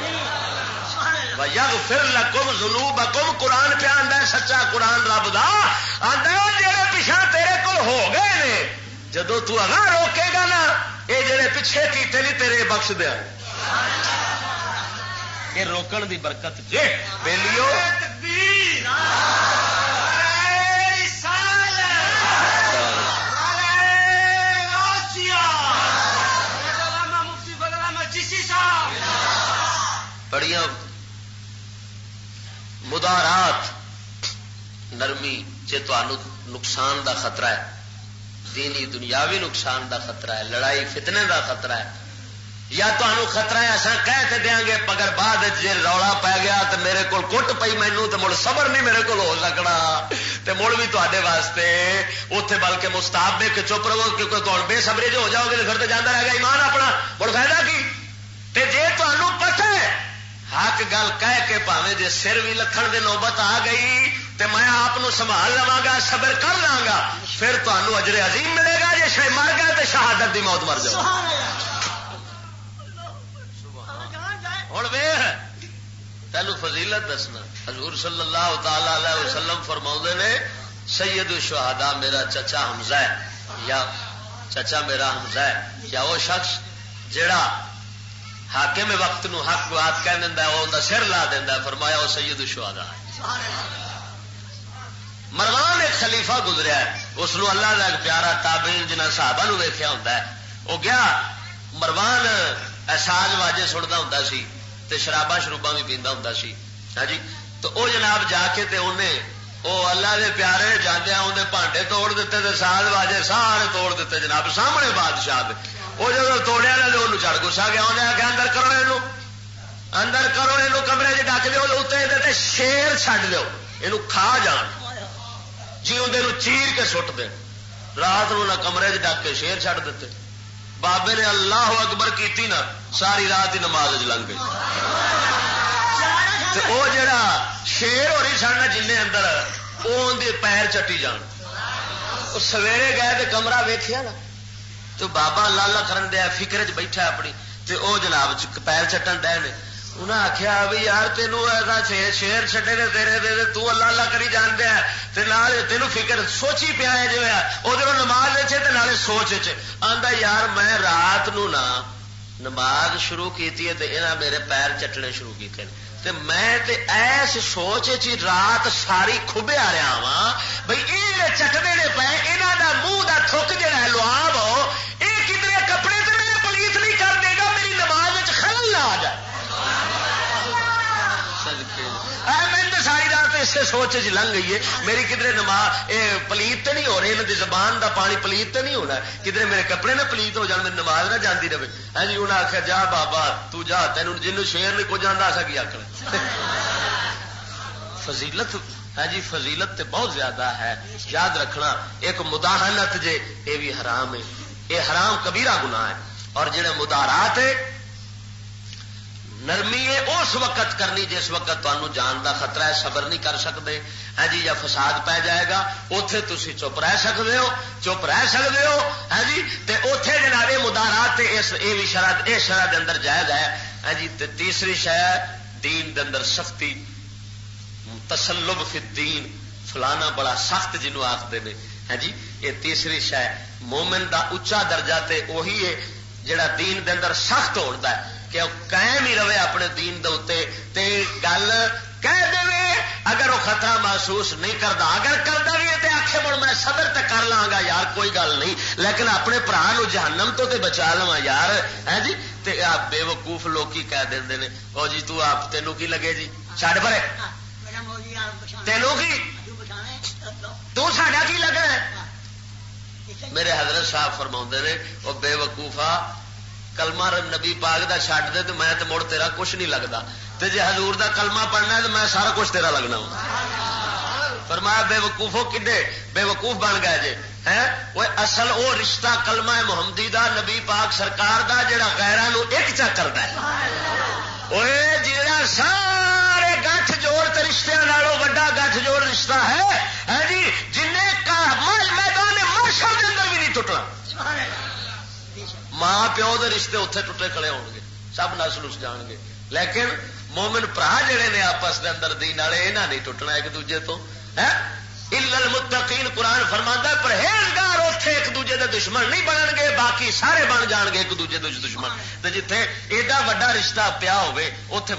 یگ پھر لکم زلو بکم قرآن پہ آدھا سچا قرآن رب دا۔ آدھا جہے پیچھا تیرے کول ہو گئے نے جدو تو اگاں روکے گا نا یہ جڑے پیچھے کیتے نہیں، تیرے بخش دیا یہ روکن دی برکت جے۔ بیلیو مدارات نرمی جی نقصان دا خطرہ ہے، دینی دنیاوی نقصان دا خطرہ ہے، لڑائی فتنے دا خطرہ ہے۔ یا تمہوں خطرہ ہے اصا کہہ کے دیا گے اگر بعد جی رولا پی گیا تو میرے کو کٹ پی مینو تو مڑ صبر نہیں میرے کو ہو سکنا۔ تو مڑ بھی تے واسطے اتنے بلکہ مستاب دے کے چپ رہو، کیونکہ بے صبری جو ہو جاؤ گے تو پھر تو جانا رہے گا ایمان اپنا۔ مڑ فائدہ کی؟ تے جے تمہوں پتہ حق گل کہہ کے پاوے جی سر بھی لکھن دی نوبت آ گئی تے میں آپ سنبھال لوا گا صبر کر لا گا پھر تمہوں اجرے عظیم ملے گا جی شاید مر گیا تو شہادت دی موت مر جاؤ۔ ہوں ویخ تینوں فضیلت دسنا۔ حضور صلی اللہ تعالی وسلم فرما نے سید الشہداء میرا چچا حمزہ ہے یا چچا میرا حمزہ ہے یا وہ شخص جڑا حاکم وقت نو حق بات کہہ دینا وہ سر لا دینا فرمایا وہ سید الشہداء ہے۔ مروان ایک خلیفہ گزریا ہے، اس اللہ کا پیارا تابعین جنہ صحابہ نو ویخیا ہوتا ہے وہ گیا، مروان احساس واجے سنتا ہوں سی تے شرابا شروبا بھی پیندا ہوں سی۔ ہاں جی؟ تو وہ جناب جا کے تے انہیں وہ اللہ دے پیارے جانے انہیں بانڈے توڑ دیتے تے ساز واجے سارے توڑ دیتے جناب، سامنے بادشاہ دے۔ وہ جب توڑیا نا وہ چڑھ گسا گیا انہیں آ کے اندر کرو یہ اندر کرو یہ کمرے چ ڈک دو اتنے شیر چڈ دو یہ کھا جان۔ جی اندر چیر کے سٹ دے۔ رات نو نہ کمرے چ ڈک کے شیر چڑ دیتے۔ بابے نے اللہ اکبر کیتی نا، ساری رات ہی نماز لنگ گئی۔ وہ جڑا شیر ہو رہی سن جن اندر وہ پیر چٹی جان۔ سویرے گئے تو کمرہ ویخیا نا۔ تو بابا لالا کرن دیا فکر چ بیٹھا اپنی، تے او جناب پیر چٹن ڈے انہیں آخیا بھی یار تینوں ایسا شیر چڈے نے تیرے دے تو اللہ اللہ کری جان دیا تینوں فکر سوچی پیا ہے جو ہے وہ نماز چالے سوچ آتا یار میں رات نو نا نماز شروع کی میرے پیر چٹنے شروع کیتے تے میں تے ایس سوچ چی رات ساری کھبیا رہا وا بھائی یہ چٹنے نے پے یہاں کا منہ کا تھک جہا لواب ہو یہ کتنے کپڑے تو میرے پلیت نہیں کر دے گا میری نماز خلل آ جائے اسے سوچ چ لنگ گئی ہے۔ میری کدھر نماز پلیت نہیں ہو رہی انہیں زبان دا پانی پلیت نہیں ہونا۔ کدھر میرے کپڑے نہ پلیت ہو جان، میری نماز نہ جاتی رہے۔ ہاں جی انہیں آخیا جا بابا، تو جا تین جن شیر نے کچھ آتا سا کی آخر [laughs] فضیلت ہے جی فضیلت تے بہت زیادہ ہے۔ یاد رکھنا، ایک مداحنت جے یہ بھی حرام ہے۔ یہ حرام کبیرہ گناہ ہے۔ اور جڑے مدارات ہے نرمی ہے، اس وقت کرنی جس وقت تمہیں جان کا خطرہ ہے، صبر نہیں کر سکتے۔ ہاں جی یا فساد پی جائے گا اتے تھی چپ رہ سکتے ہو، چپ رہ سکتے ہو۔ ہاں جی اتے جناب یہ مدارات یہ بھی شرح یہ شرح کے اندر جائز ہے۔ ہاں جی تیسری شہ دین دے اندر سختی۔ تسلب فی الدین، فلانا بڑا سخت جنوب آخر نے۔ ہاں جی یہ تیسری شہ مومن دا اچا درجہ تے وہی ہے، جڑا دین دے اندر سخت ہوتا ہے۔ کہ قائم ہی رہے اپنے دین دے تے گل کہہ دے اگر وہ خطرہ محسوس نہیں کرتا اگر کرتا بھی تو آخے مڑ میں صبر تے کر لاں گا، یار کوئی گل نہیں، لیکن اپنے برا جہنم تو تے بچا لوا یار ہے جی؟ تے آپ بے وقوف لوگ کہہ دیں نے وہ جی تو آپ تینوں کی لگے جی؟ چڈ پڑے تینوں کی؟ تو ساڈا کی لگنا میرے حضرت صاحب فرما نے وہ بے وقوفا کلمہ نبی پاک دا چھڈ دے تو میں تو مڑ تیرا کچھ نہیں لگتا۔ تے جے حضور دا کلمہ پڑھنا ہے تو میں سارا کچھ تیرا لگنا ہوں۔ فرمایا بے وقوفو کڈے؟ بے وقوف بن گئے جے۔ وہ اصل وہ رشتہ کلمہ محمدی دا، نبی پاک سرکار دا، جڑا غیران ایک چا کرتا ہے۔ وہ جڑا سارے گٹھ جوڑ تے رشتے نالوں وڈا گٹھ جوڑ رشتہ ہے جی؟ جن کا میدان مارشل کے اندر بھی نہیں ٹوٹنا۔ ماں پیو دے رشتے اتے ٹوٹے کھڑے ہو گے سب نسل اس جان گے لیکن مومن برا جڑے نے آپس کے اندر دین والے یہاں نہیں ٹوٹنا ایک دوجے تو۔ المتقین قرآن فرما پرہیزگار اتے ایک دوجے دے دشمن نہیں بنن گے باقی سارے بن جان گے ایک دوجے دے دشمن۔ تو جتنے ایڈا وا رشتہ پیا ہوے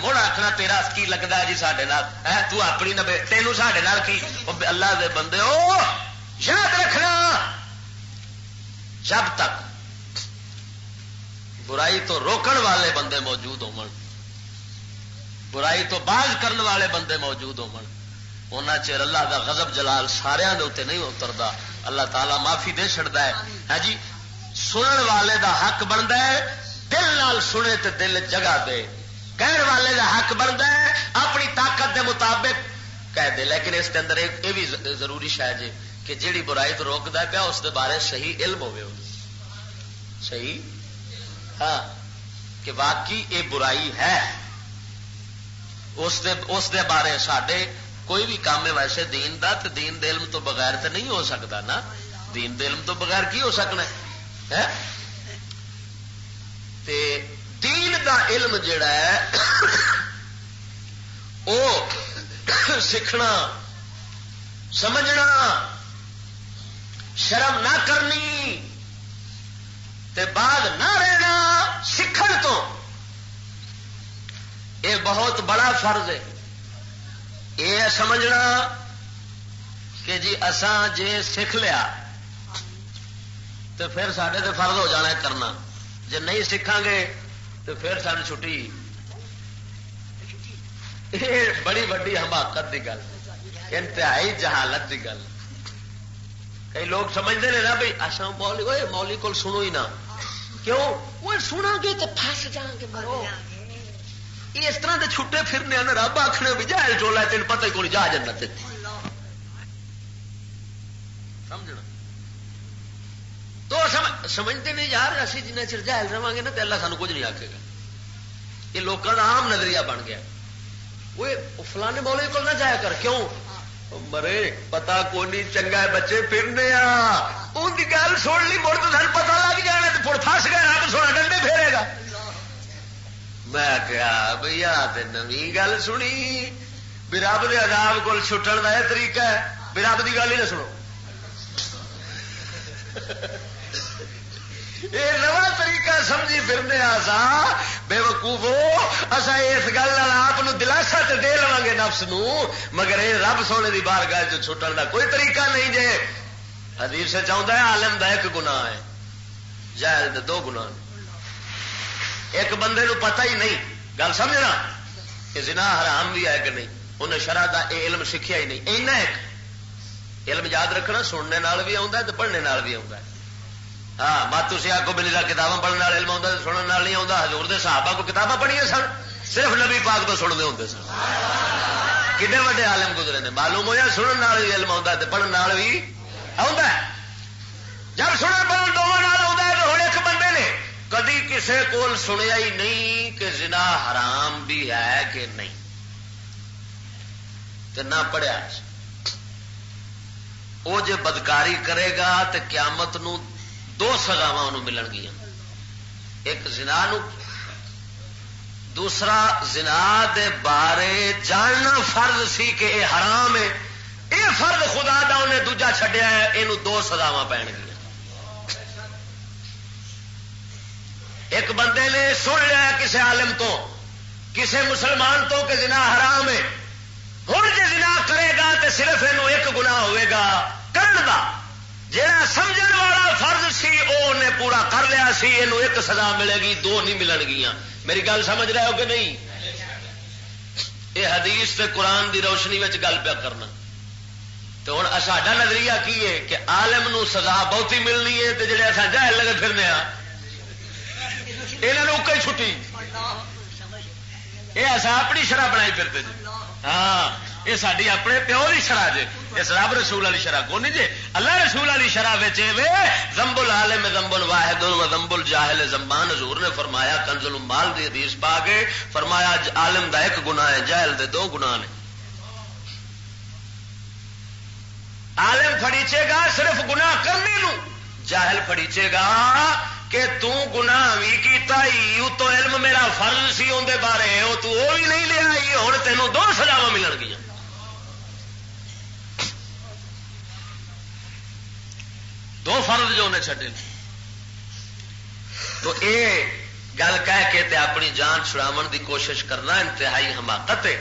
مڑ آخنا تیرا کی لگتا ہے جی سڈے تو اپنی نبے تینوں سڈے کی؟ اللہ دے بندے ہو یاد رکھنا۔ جب تک برائی تو روکن والے بندے موجود ہو برائی تو باز کرن والے بندے موجود ہو چر اللہ دا غضب جلال سارے اتنے نہیں اترتا اللہ تعالیٰ معافی دے چڑتا ہے۔ ہاں جی سنن والے دا حق بنتا ہے، دل نال سنے تے دل جگہ دے۔ کہن والے دا حق بنتا ہے، اپنی طاقت دے مطابق کہہ دے۔ لیکن اس کے اندر یہ بھی ضروری شاید جی کہ جیڑی برائی تو روکتا پیا اس دے بارے صحیح علم ہوئے صحیح ہاں کہ واقعی یہ برائی ہے۔ اس دے اس دے بارے سڈے کوئی بھی کام ہے، ویسے دین دا تو دین دے علم تو بغیر تو نہیں ہو سکتا نا۔ دین دے علم تو بغیر کی ہو سکنا ہے؟ تے دین دا علم جڑا ہے وہ سیکھنا، سمجھنا، شرم نہ کرنی۔ تے بعد نہ رہنا سیکھ تو۔ یہ بہت بڑا فرض ہے۔ یہ سمجھنا کہ جی اسان جے سیکھ لیا تو پھر سڈے تو فرض ہو جانا ہے کرنا۔ جی نہیں سیکھا گے تو پھر سن چھٹی۔ یہ بڑی وڈی حماقت کی گل، انتہائی جہالت کی گل۔ کئی لوگ سمجھتے ہیں نا بھائی اصا مولی مولی کو سنو ہی نہ۔ کیوں؟ وہ سنا گے تو پس جا گے مرو اس طرح کے چھٹے پھرنے رب آخنے بھی جائے چولا تین پتہ ہی کون جا جانا سمجھنا؟ تو سمجھتے نہیں یار اسی جن چر جہل رہا گے نا تو اللہ سانو کچھ نہیں آکے گا۔ یہ لوگوں کا عام نظریہ بن گیا۔ وہ فلانے بولے کو نہ جایا کر کیوں؟ مرے، پتا کو نہیں، چنگا بچے، پھرنے ان کی گل سن لی، مڑ تو سن پتا لگ جانا تو پھر فس گیا رب سونا ڈنڈے پھیرے گا۔ میں کیا بھیا نوی گل سنی۔ بھی رب دے عذاب کو چھٹن کا یہ طریقہ ہے۔ بھی رب کی گل ہی نہ سنو۔ [laughs] یہ نوا طریقہ سمجھی پھرنے آسا بے وقوفو اصا اس گل آپ دلاسا تو دے لوا گے نفس نو، مگر یہ رب سونے کی بار گاہ چھٹن کا کوئی طریقہ نہیں جے۔ حدیث سے چاہتا ہے، عالم کا ایک گنا ہے جائز دو گنا ایک بندے نو پتہ ہی نہیں۔ گل سمجھنا کہ زنا حرام بھی ہے کہ نہیں؟ انہیں شرح کا علم سیکھا ہی نہیں۔ اینا ایک۔ علم یاد رکھنا، سننے بھی آتا ہے تو پڑھنے بھی آتا ہے۔ ہاں مت تھی آگو بلی کا کتابیں پڑھنے والے علم آتا سننے نہیں آتا ہزور کے صحابہ کو کتابیں پڑھیا سن؟ صرف نبی پاک تو سنتے ہوں سن۔ کھے وڈے عالم گزرے نے؟ معلوم ہوا سننے بھی علم آتا ہے پڑھنے بھی آتا ہے؟ جب سنن پڑھن دونوں آتا ہے تو ہوں ایک بندے نے کدی کسے کول سنیا ہی نہیں کہ زنا حرام بھی ہے کہ نہیں۔ نہ پڑھیا۔ وہ جے بدکاری کرے گا تو قیامت نو دو سزاوا ملن گیا ایک زنا نو، دوسرا زنا دے بارے جاننا فرض سی کہ یہ حرام ہے۔ یہ فرض خدا دا انہیں دوجا چڈیا ہے یہ دو سزاوا پی گیا ایک بندے نے سن لیا کسی عالم تو کسی مسلمان تو کہ زنا حرام ہے۔ ہوں جی زنا کرے گا تو صرف یہ ایک گنا ہوئے گا، کرن دا۔ جہاں سمجھ والا فرض سی وہ انہیں پورا کر لیا سی یہ ایک سزا ملے گی، دو نہیں ملن گیا میری گل سمجھ رہے ہو کہ نہیں؟ یہ حدیث سے قرآن دی روشنی میں گل پیا کرنا۔ تو ہوں ساڈا نظریہ کی ہے کہ عالم نو سزا بہت ہی ملنی ہے تو جڑے اصا جہل لگے پھرنے ہاں یہاں اکئی چھٹی۔ یہ اصا اپنی شرح بنائی پھرتے جی۔ ہاں۔ یہ ساری اپنے پیو کی شرح جی اس رب رسول والی شرح کو نہیں جی اللہ رسول والی شرح زمبل عالم زمبل واحد زمبل جاہل زمبان حضور نے فرمایا کنزل مال دی حدیث پا کے فرمایا عالم دا ایک گنا ہے جاہل دے دو گنا نے عالم فڑیچے گا صرف گنا کرنے نو جاہل فڑیچے گا کہ تنا بھی کیتا ہی تو علم میرا فرض سی اندر بارے وہ تو وہ بھی نہیں لیا ہوں تینوں دو سجاوا ملن گیا دو فرض جو انہیں چڈے تو یہ گل کہہ کے تے اپنی جان چھڑاو دی کوشش کرنا انتہائی حماقت ہے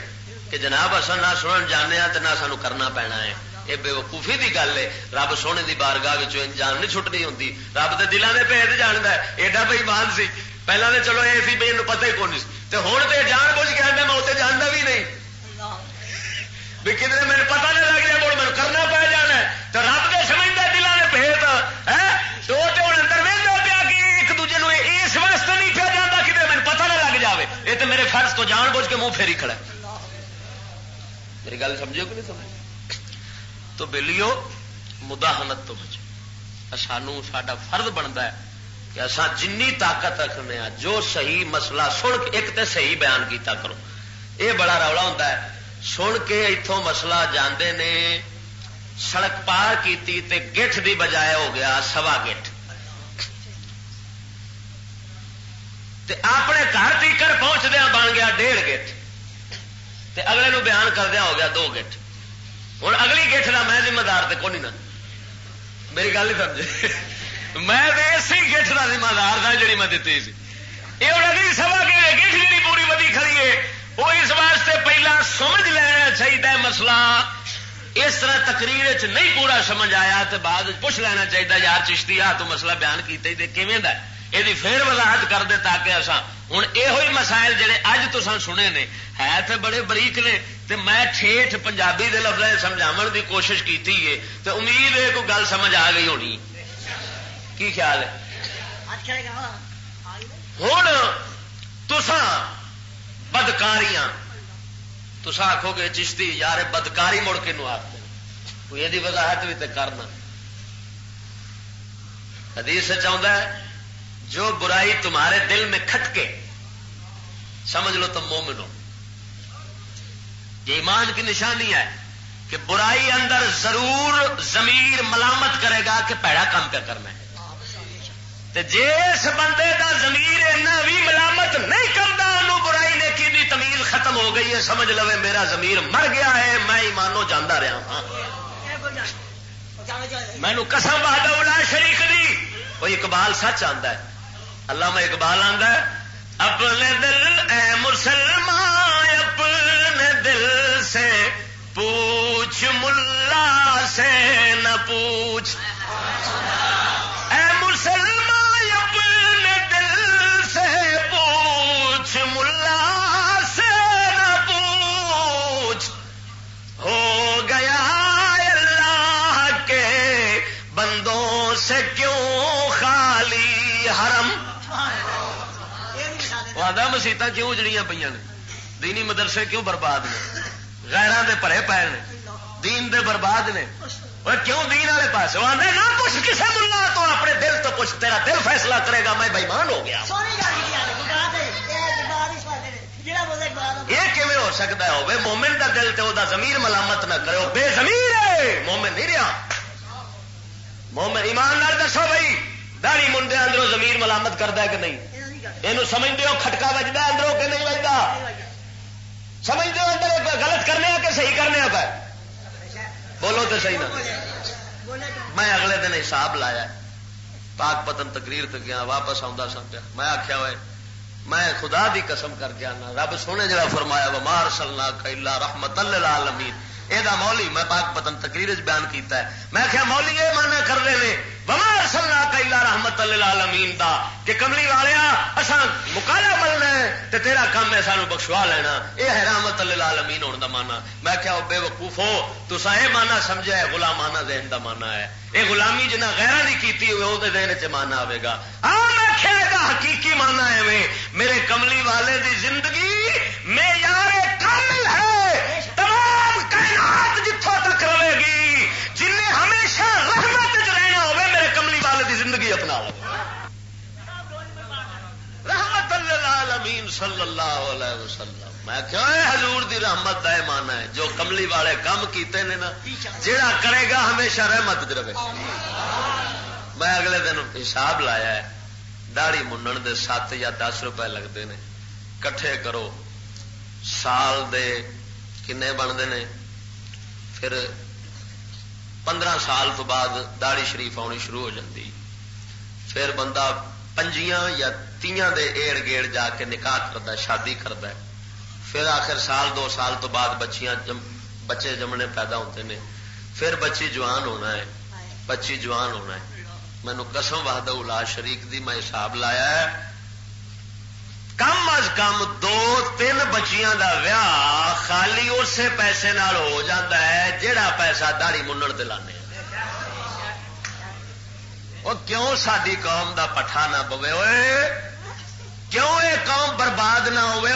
کہ جناب اصل نہ سنن جانے تو نہ سانو کرنا پینا ہے۔ یہ بے وقوفی دی گل ہے۔ رب سونے دی بارگاہ جان نہیں چھٹنی ہوں رب کے دلان کے بھید جانتا ہے۔ ایڈا بھائی مان سی۔ پہلے تو چلو یہ سی بھائی پتہ ہی کون سی۔ ہوں تو جان بوجھ کے آدھا میں اتنے جانتا بھی نہیں۔ بھی کتنے میرے پتا نہیں لگ جائے مڑ میرے کرنا پی جانا تو رب کے سمجھتا تو میرے فرض تو جان بوجھ کے منہ پھیری کھڑا میری گل سمجھو کہ نہیں سمجھ تو بلیو مداحنت تو بچے سانو ساڈا فرد بنتا ہے کہ اصا جن طاقت رکھنے ہاں جو صحیح مسئلہ سن کے ایک تے صحیح بیان کیتا کرو۔ یہ بڑا رولا ہوتا ہے، سن کے اتوں مسئلہ جاندے نے، سڑک پار کی گٹھ دی بجائے ہو گیا، سوا گٹھ۔ اپنے گھر تیکر پہنچدیا بن گیا ڈیڑھ گٹھ اگلے نو بیان کردیا ہو گیا دو گٹھ ہوں اگلی گیٹ کا میں ذمہ دار تو کون نہ میری گل نہیں سمجھے میں اسی گیٹ کا ذمہ دار تھا جی میں دیتی سی یہ ہوں اگلی سوا گیٹ جی پوری بدی کھڑی ہے وہ اس واسطے پہلا سمجھ لینا چاہیے مسئلہ اس طرح تقریر نہیں پورا سمجھ آیا تو بعد پوچھ لینا چاہیے یار چشتی آ تو مسئلہ بیان کیتے کیون یہ پھر وضاحت کر دے تاکہ اصا ہوں یہ مسائل جڑے اج تو سنے نے ہے تو بڑے بریک نے تے میں ٹھیٹ پنجابی دے لفظ سمجھاو دی کوشش کی تو امید ہے کوئی گل سمجھ آ گئی ہونی کی خیال ہے ہوں تسان بدکاریاں تسا آخو گے چشتی یار بدکاری مڑ کے نو آتے کوئی یہ وضاحت بھی تے کرنا حدیث چاہتا ہے جو برائی تمہارے دل میں کھٹکے سمجھ لو تم مومن ہو۔ یہ ایمان کی نشانی ہے کہ برائی اندر ضرور ضمیر ملامت کرے گا کہ پیڑا کام پہ کرنا ہے۔ جس بندے کا ضمیر ایسا بھی ملامت نہیں کرتا، انہوں سمجھ لو میرا زمیر مر گیا ہے، میں ایمانو جانا رہا ہاں۔ مینو قسم بہاد اڑا شریف دی وہ اقبال سچ آتا ہے۔ اللہ میں اقبال آتا ہے، اپنے دل اے مسلمان، اپنے دل سے پوچھ، ملا سے نہ پوچھ۔ آدھا مسیطا کیوں اجڑیاں پہ دینی مدرسے کیوں برباد نے؟ غیران دے پڑے پے نے۔ دین دے برباد نے۔ کیوں دین والے پاس آدھے نہ پوچھ کسی ملا تو اپنے دل تو پوچھ تیرا دل فیصلہ کرے گا میں بےمان ہو گیا۔ یہ کیون ہو سکتا ہے؟ ہوے مومن کا دل تو زمین ملامت نہ کرو بے زمین ہے۔ مومن نہیں رہا۔ مومن ایماندار دسو بھائی داڑی منڈے اندروں زمین ملامت کرتا ہے کہ نہیں؟ یہ سمجھتے ہو کھٹکا بجتا اندروں کہ نہیں بجتا سمجھتے ہو اندر غلط کرنے کہ صحیح کرنے پہ بولو تو صحیح نہ میں اگلے دن حساب لایا پاک پتن تقریر تو گیا واپس آتا سا پیا میں آخیا ہوئے میں خدا دی قسم کر کے آنا رب سونے جڑا فرمایا وہ مار سلنا کلا رحمت اللہ یہ مولی میں پاک پتن تقریر بیان کیتا ہے میں کیا مولی یہ مانا کر رہے ہیں بمار سلنا کلا رحمت اللہ امین دا. کہ کملی والے اصا مکالا ملنا ہے، تے تیرا کام ہے، سانو بخشوا لینا۔ یہ ہے رحمت اللہ امین ہونے کا مانا میں کیا بے وقوف ہو تو یہ مانا سمجھا ہے غلامانہ ذہن کا مانا ہے۔ یہ غلامی جنہ غیران کی کیتی ہوئے وہ دین چ مانا آئے گا۔ ہاں میں حقیقی مانا ہے میرے کملی والے دی زندگی میں یار کامل ہے۔ تمام کائنات جتوں تک رہے گی۔ زندگی اپنا لو رحمت اللہ صلی اللہ علیہ وسلم۔ میں کیا حضور دی رحمت کا مانا ہے، جو کملی والے کام کیتے نے نا جڑا کرے گا ہمیشہ رحمت رہے۔ میں اگلے دن حساب لایا ہے داڑی منن دے سات یا دس روپے لگتے ہیں کٹھے کرو۔ سال دے کنے بنتے ہیں پھر پندرہ سال تو بعد داڑی شریف آنی شروع ہو جاتی پھر بندہ پنجیاں یا تیاں دے ایڑ گیڑ جا کے نکاح کرتا شادی کرتا ہے۔ پھر آخر سال، دو سال تو بعد بچیاں جم، بچے جمنے پیدا ہوتے ہیں۔ پھر بچی جوان ہونا ہے۔ بچی جوان ہونا ہے۔ مینو قسم وحد الا شریک دی میں حساب لایا ہے۔ کم از کم دو، تین بچیاں دا ویاہ خالی اسی پیسے نال ہو جاتا ہے جہا پیسہ داڑی منن دلانے وہ کیوں ساری قوم دا پٹھا نہ پوے؟ کیوں یہ قوم برباد نہ ہوئے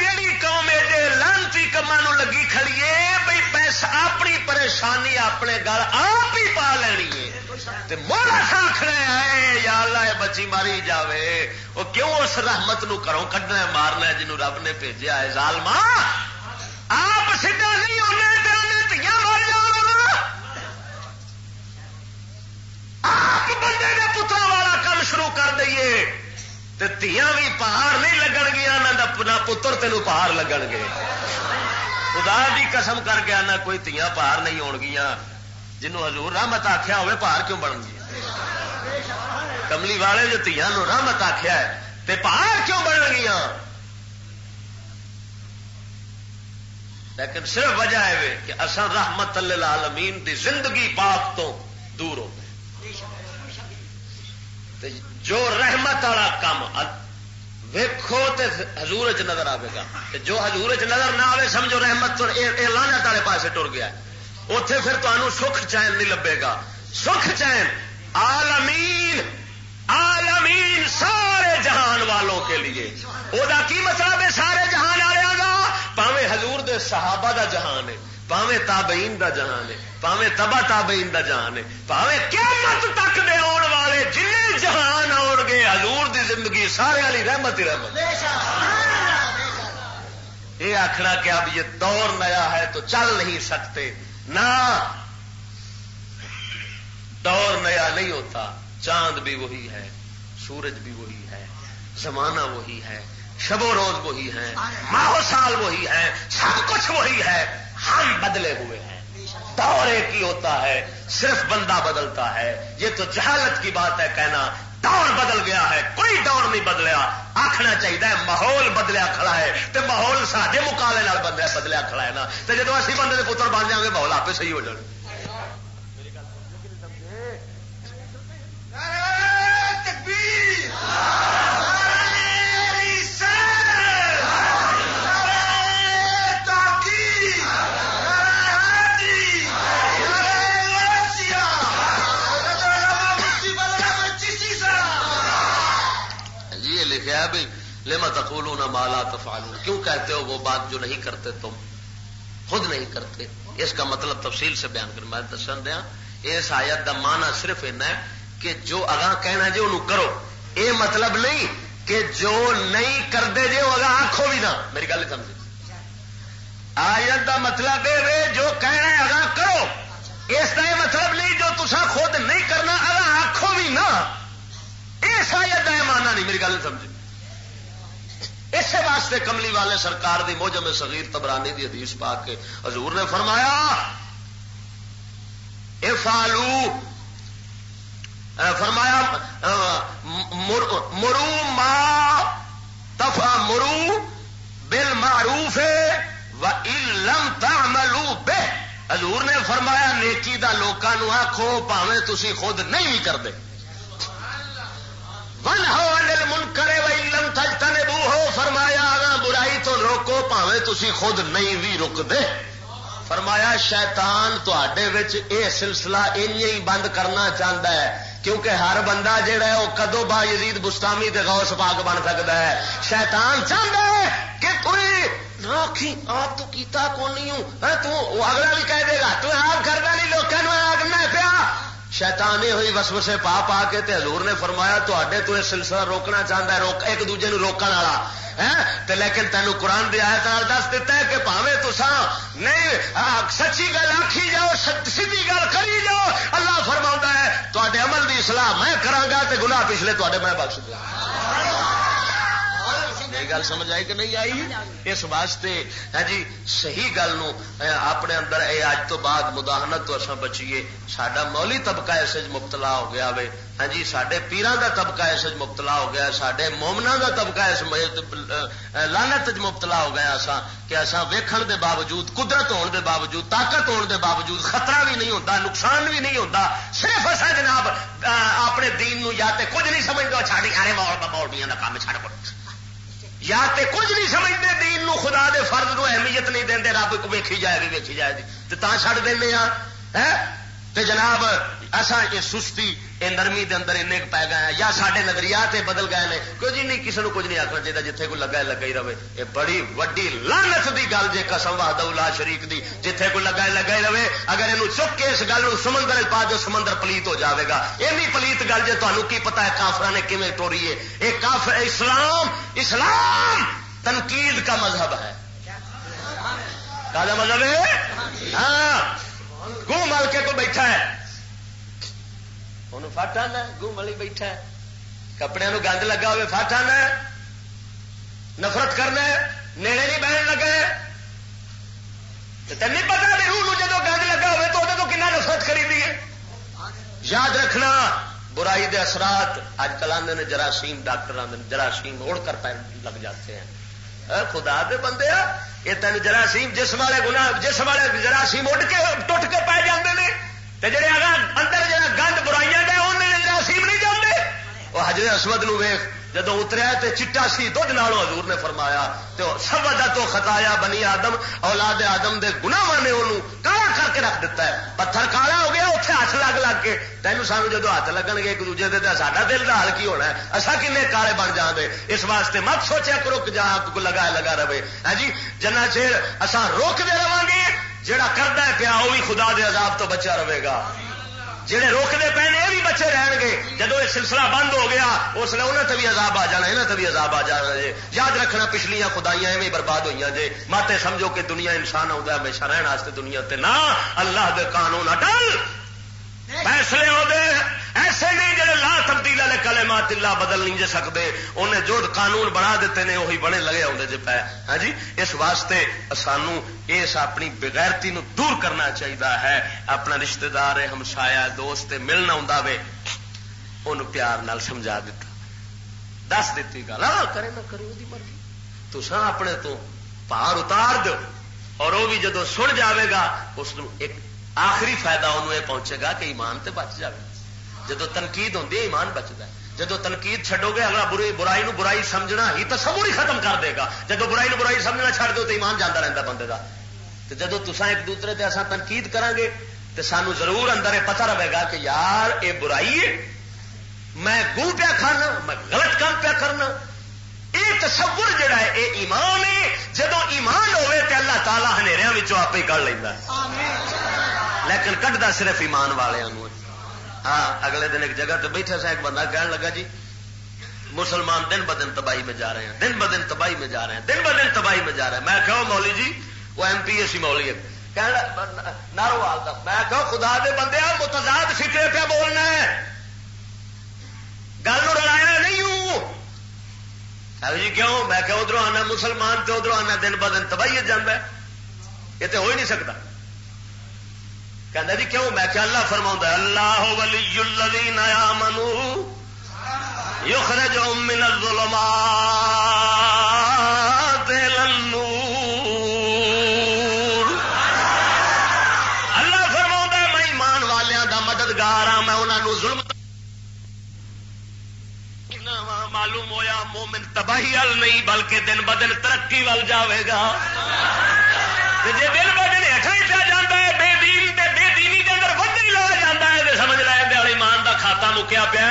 جیڑی قوم ایڈے لانتی کما لگی کھڑیے بھائی پیسہ اپنی پریشانی اپنے گھر آپ ہی پا لینی ہے۔ موڑا آخر ہے یا اللہ بچی ماری جاوے۔ وہ کیوں اس رحمت نو کروں کڈنا مارنا جنوں رب نے بھیجا ہے؟ ظالما آپ سیدھا نہیں ہونے تیاں مار جاؤ آپ بندے نے پترا والا کام شروع کر دئیے تیاں بھی پہاڑ نہیں لگن گیا نہ پتر تین پہاڑ لگن گے۔ خدا بھی قسم کر کے نہ کوئی تیاں پہاڑ نہیں ہو گیا جنوں حضور رحمت آخیا ہوئے، پہاڑ کیوں بن گیا کملی والے جو تیاں نو رحمت آخیا ہے، تے پہاڑ کیوں بن گیا لیکن صرف وجہ ہے کہ اصل رحمت اللہ عالمین دی زندگی پاک تو دور ہو جو رحمت والا کام ویکو تو ہزور چ نظر آئے گا۔ جو ہزور چ نظر نہ آئے سمجھو رحمت لانت والے پاس ٹر گیا۔ اتے پھر تمہیں سکھ چین نہیں لبے گا۔ سکھ چین! آلمین آلمین سارے جہان والوں کے لیے۔ وہ کی مطلب ہے سارے جہان والوں کا پاوے ہزور دے صحابہ دا جہان ہے، پاوے تابعین دا جہان ہے، پاوے تبا تابعین دا جہان ہے، پاوے قیامت تک جہان آن گے حضور دی زندگی سارے والی رحمت ہی رحمت۔ یہ آخنا کہ اب یہ دور نیا ہے تو چل نہیں سکتے۔ نہ دور نیا نہیں ہوتا۔ چاند بھی وہی ہے سورج بھی وہی ہے زمانہ وہی ہے شب و روز وہی ہے ماہو سال وہی ہے سب کچھ وہی ہے۔ ہم بدلے ہوئے ہیں۔ دور ایک ہی ہوتا ہے، صرف بندہ بدلتا ہے۔ یہ تو جہالت کی بات ہے کہنا۔ دور بدل گیا ہے، کوئی دور نہیں بدلیا۔ آخنا چاہیے ماحول بدلیا کھڑا ہے۔ تو ماحول سارے مقابلے بدلیا بدلیا کھڑا ہے نا۔ تو جب اسی بندے کے پتر بن جائیں گے، ماحول آپ صحیح ہو جائے لما تقولون ما لا تفعلون؟ کیوں کہتے ہو وہ بات جو نہیں کرتے تم؟ خود نہیں کرتے۔ اس کا مطلب تفصیل سے بیان کر میں دسن دیا، اس آیت کا مانا صرف ہے کہ جو اگاں کہنا جی انہوں کرو۔ یہ مطلب نہیں کہ جو نہیں کرتے جی وہ اگاں آخو بھی نہ۔ میری گل سمجھ آیت کا مطلب یہ جو کہنا ہے اگاں کرو۔ اس کا یہ مطلب نہیں جو تسا خود نہیں کرنا اگاں آخو بھی نہ۔ اس آیت کا یہ مانا نہیں، میری گل سمجھ اسی واسطے کملی والے سرکار دی موجم صغیر تبرانی دی حدیث پا کے حضور نے فرمایا اے فالو فرمایا مرو ما تفا مرو بل معروف و علم تعملو بے حضور نے فرمایا، نیکی دا لوکاں آخو پاوے تسی خود نہیں بھی کرتے ون ہو انل من کرے وہ علم تج بو ہو، فرمایا آگا برائی تو روکو، پاوے تسی خود نہیں بھی رک دے فرمایا شیطان تے سلسلہ ہی بند کرنا چاہتا ہے، کیونکہ ہر بندہ جہا ہے وہ کدو با یزید بستامی تے غوث پاک بن سکتا ہے۔ شیطان چاہتا ہے کہ کوئی راکھی آپ تو کیتا کو نہیں ہوں تو اگلا بھی کہہ دے گا، تو آپ کرنا نہیں لوگوں آگ میں پیا۔ شیطان یہ ہوئی وسوسے پا پا کے تے حضور نے فرمایا تو تے تو یہ سلسلہ روکنا چاہتا ہے، روک ایک دوجے روکن والا ہاں؟ تے لیکن تینوں قرآن دی آیت دس دیتا ہے کہ پاوے تسا نہیں سچی گل آخی جاؤ سیدھی گل کری جاؤ۔ اللہ فرما ہے تے عمل دی سلاح میں کرا تے گناہ پچھلے تے میں بخش دیا۔ گل سمجھ آئی کہ نہیں آئی اس واسطے ہاں جی صحیح گل اپنے اندر اے اج تو بعد مداحنت تو اصا بچیے سڈا مولی طبقہ اس مبتلا ہو گیا وے ہاں جی سڈے پیران کا طبقہ اس مبتلا ہو گیا سڈے مومنا کا طبقہ اس لانت مبتلا ہو گیا اصا کہ اصا ویکھن دے باوجود قدرت ہون دے باوجود طاقت ہون دے باوجود خطرہ بھی نہیں ہوتا نقصان بھی نہیں ہوتا صرف اصا جناب اپنے دین نو یا تے کچھ نہیں سمجھتا چھاڑی آنے مول کا کام چھڑ پڑ یا تے کچھ نہیں سمجھتے، دین نو خدا دے فرد نو اہمیت نہیں دیں رب کو ویکھی جائے گی، ویکھی جائے گی۔ تو چڑ دینا تے جناب اصا یہ سستی یہ نرمی دے اندر این پی گئے ہیں، یا سارے نظریات بدل گئے جی ہیں کچھ نہیں کسی نے کچھ نہیں آخنا چاہیے جیتے کوئی لگا لگا ہی رہے۔ یہ بڑی وڈی لانت دی گل جی قسم وا شریف دی، جتھے کوئی لگا لگا ہی رہے۔ اگر یہ چک کے اس گل سمندر پا جو سمندر پلیت ہو جاوے گا۔ یہ بھی پلیت گل جی تمہیں کی پتا ہے کافر نے کیون ٹوری ہے؟ یہ کافر اسلام اسلام تنقید کا مذہب ہے۔ کا مذہب ہے؟ ہاں۔ گو مل کے کوئی بیٹھا ہے۔ انہوں فٹ آنا گو ملی بیٹھا ہے کپڑے گند لگا ہوئے فٹ آنا نفرت کرنا نیڑے نہیں بہن لگے تین نہیں پتا بھی روح جب گند لگا ہوئے تو وہ کنا نفرت کری دی ہے یاد رکھنا برائی دے اثرات اج کل آدھے نے جراثیم ڈاکٹر آدھے جراثیم اڑ کر پہ لگ جاتے ہیں خدا دے بندے یہ تین جراثیم جس والے گنا جس والے جراثیم اڈ کے ٹوٹ کے پی جاتے ہیں جڑے اندر جا گند برائیاں گئے انہیں نصیب نہیں جانے وہ حجر اسود نو ویخ جدو اتریا تو چٹا سی دھد نالوں حضور نے فرمایا تو سب تو خطایا بنی آدم، اولاد آدم دے گنا نے انہوں کالا کر کے رکھ دیتا ہے۔ پتھر کالا ہو گیا اتنے ہاتھ لگ لگ کے۔ تینوں سانو جدو ہاتھ لگن گے، ایک دوجے دے ساڈا دل کا حل کی ہونا ہے؟ اصا کن کالے بن جان دے اس واسطے مت سوچیا کرو کہ جہاں لگا لگا رہے۔ ہاں جی جنا چیر اصا روکتے رہے گے جڑا کرتا ہے پیا وہ بھی خدا دے عذاب تو بچا رہے گا۔ جہے روکتے پے یہ بھی بچے رہن گے۔ جب یہ سلسلہ بند ہو گیا، اس لیے انہوں بھی عذاب آ جانا یہاں بھی عذاب آ جانا جی یاد رکھنا، پچھلیاں خدائیاں ایویں برباد ہوئی جی ماتے سمجھو کہ دنیا انسان آتا ہمیشہ رہنے دنیا تے، نہ اللہ دے قانون اٹل۔ فیصلے ہو والے کلمات اللہ بدل نہیں جے سکتے انہیں جو قانون بنا دیتے ہیں وہی بنے لگے آدھے جی پہ ہاں جی؟ اس واسطے سانو اس اپنی بغیرتی نو دور کرنا چاہیے ہے۔ اپنا رشتہ دار ہمسایا دوست ملنا ہوں ان پیار نال سمجھا دیتا دس دیتی گل ہاں کرے نہ کرے وہ مرضی۔ تو اپنے تو پار اتار دو اور وہ بھی جدو سن جاوے گا، اس ایک آخری فائدہ انہوں یہ پہنچے گا کہ ایمان تے بچ جائے جدو تنقید ہوتی ہے ایمان بچتا ہے۔ جدو تنقید چھڈو گے اگلا بری برائی نو برائی سمجھنا ہی تو سب ہی ختم کر دے گا۔ جدو برائی نو برائی سمجھنا چھڑ دو تو ایمان جانا رہتا بندے کا تو جدو تسا ایک دوسرے سے اصا تنقید کریں گے تو سانو ضرور اندر یہ پتا رہے گا کہ یار یہ برائی ہے۔ میں گو پیا کھانا میں غلط کام پیا کرنا۔ یہ تصور جڑا ہے یہ ایمان ہے۔ جدو ایمان ہوے تو اللہ تعالیٰ ہنیروں آپ ہی کر لینا لیکن کٹتا صرف ایمان والوں ہاں اگلے دن ایک جگہ تو بیٹھا سا، ایک بندہ کہنے لگا جی مسلمان دن ب دن تباہی میں جا رہے ہیں، دن ب دن تباہی میں جا رہے ہیں، دن ب دن تباہی میں جا رہے ہیں۔ میں کہو مولی جی وہ ایم پی ایس سی مولی ہے۔ ناروال کا میں کہو خدا دے بندے متضاد فکرے پہ بولنا ہے۔ گل رلایا نہیں ہوں جی کیوں میں کہ ادھر آنا مسلمان تو ادھر آنا دن ب دن تباہی جانا یہ تو ہو ہی نہیں سکتا۔ کہ جی کیوں؟ میں کیا اللہ فرما اللہ ولی الذین آمنوا یخرجهم من الظلمات الى النور۔ اللہ فرما میں ایمان والوں دا مددگار ہاں میں انہوں ظلم معلوم ہویا، مومن تباہی وال نہیں، بلکہ دن ب دن ترقی وال جاوے گا۔ جی دن ب کھاتا مکیا پیا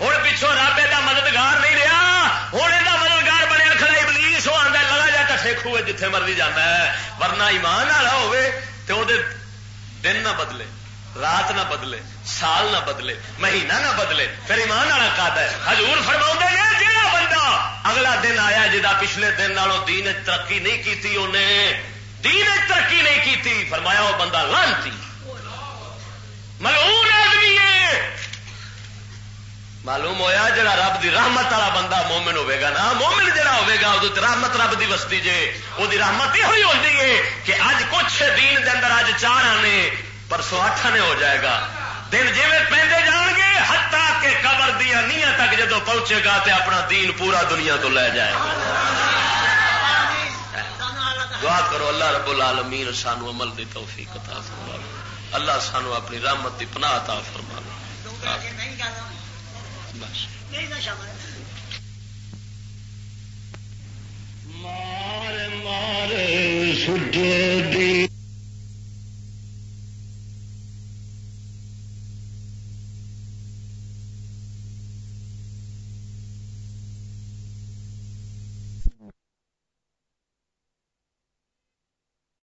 ہوں پچھوں رب کا مددگار نہیں رہا ہوں یہ مددگار بنیا کھڑا ابلیس، وہ آتا لگا جا کٹے خوہ جتھے مرضی جانا ہے۔ ورنہ ایمان والا ہوے تو وہ دن نہ بدلے، رات نہ بدلے، سال نہ بدلے، مہینہ نہ بدلے۔ پھر ایمان والا کد ہے۔ ہزور فرما جہاں بندہ اگلا دن آیا جا پچھلے دن والوں دین ترقی نہیں کی انہیں دین ترقی نہیں کی فرمایا وہ بندہ لانتی۔ ملعون معلوم ہویا جڑا رب دی رحمت والا بندہ مومن ہوے گا نا، مومن جڑا ہوے گا وہ رحمت رب دی وستی جے وہ رحمت یہ ہوئی ہوتی ہے کہ اج کچھ دین دے اندر اج چار آنے، پرسوں اٹھ آنے ہو جائے گا۔ دن جی پہنتے جان گے ہتا کہ قبر دیا نیاں تک جدو پہنچے گا تے اپنا دین پورا دنیا تو لے جائے گا۔ دعا کرو اللہ رب العالمین سانو عمل دی توفیق عطا فرما اللہ سانو اپنی رحمت دی پناہ عطا فرما مار مار سٹ دی۔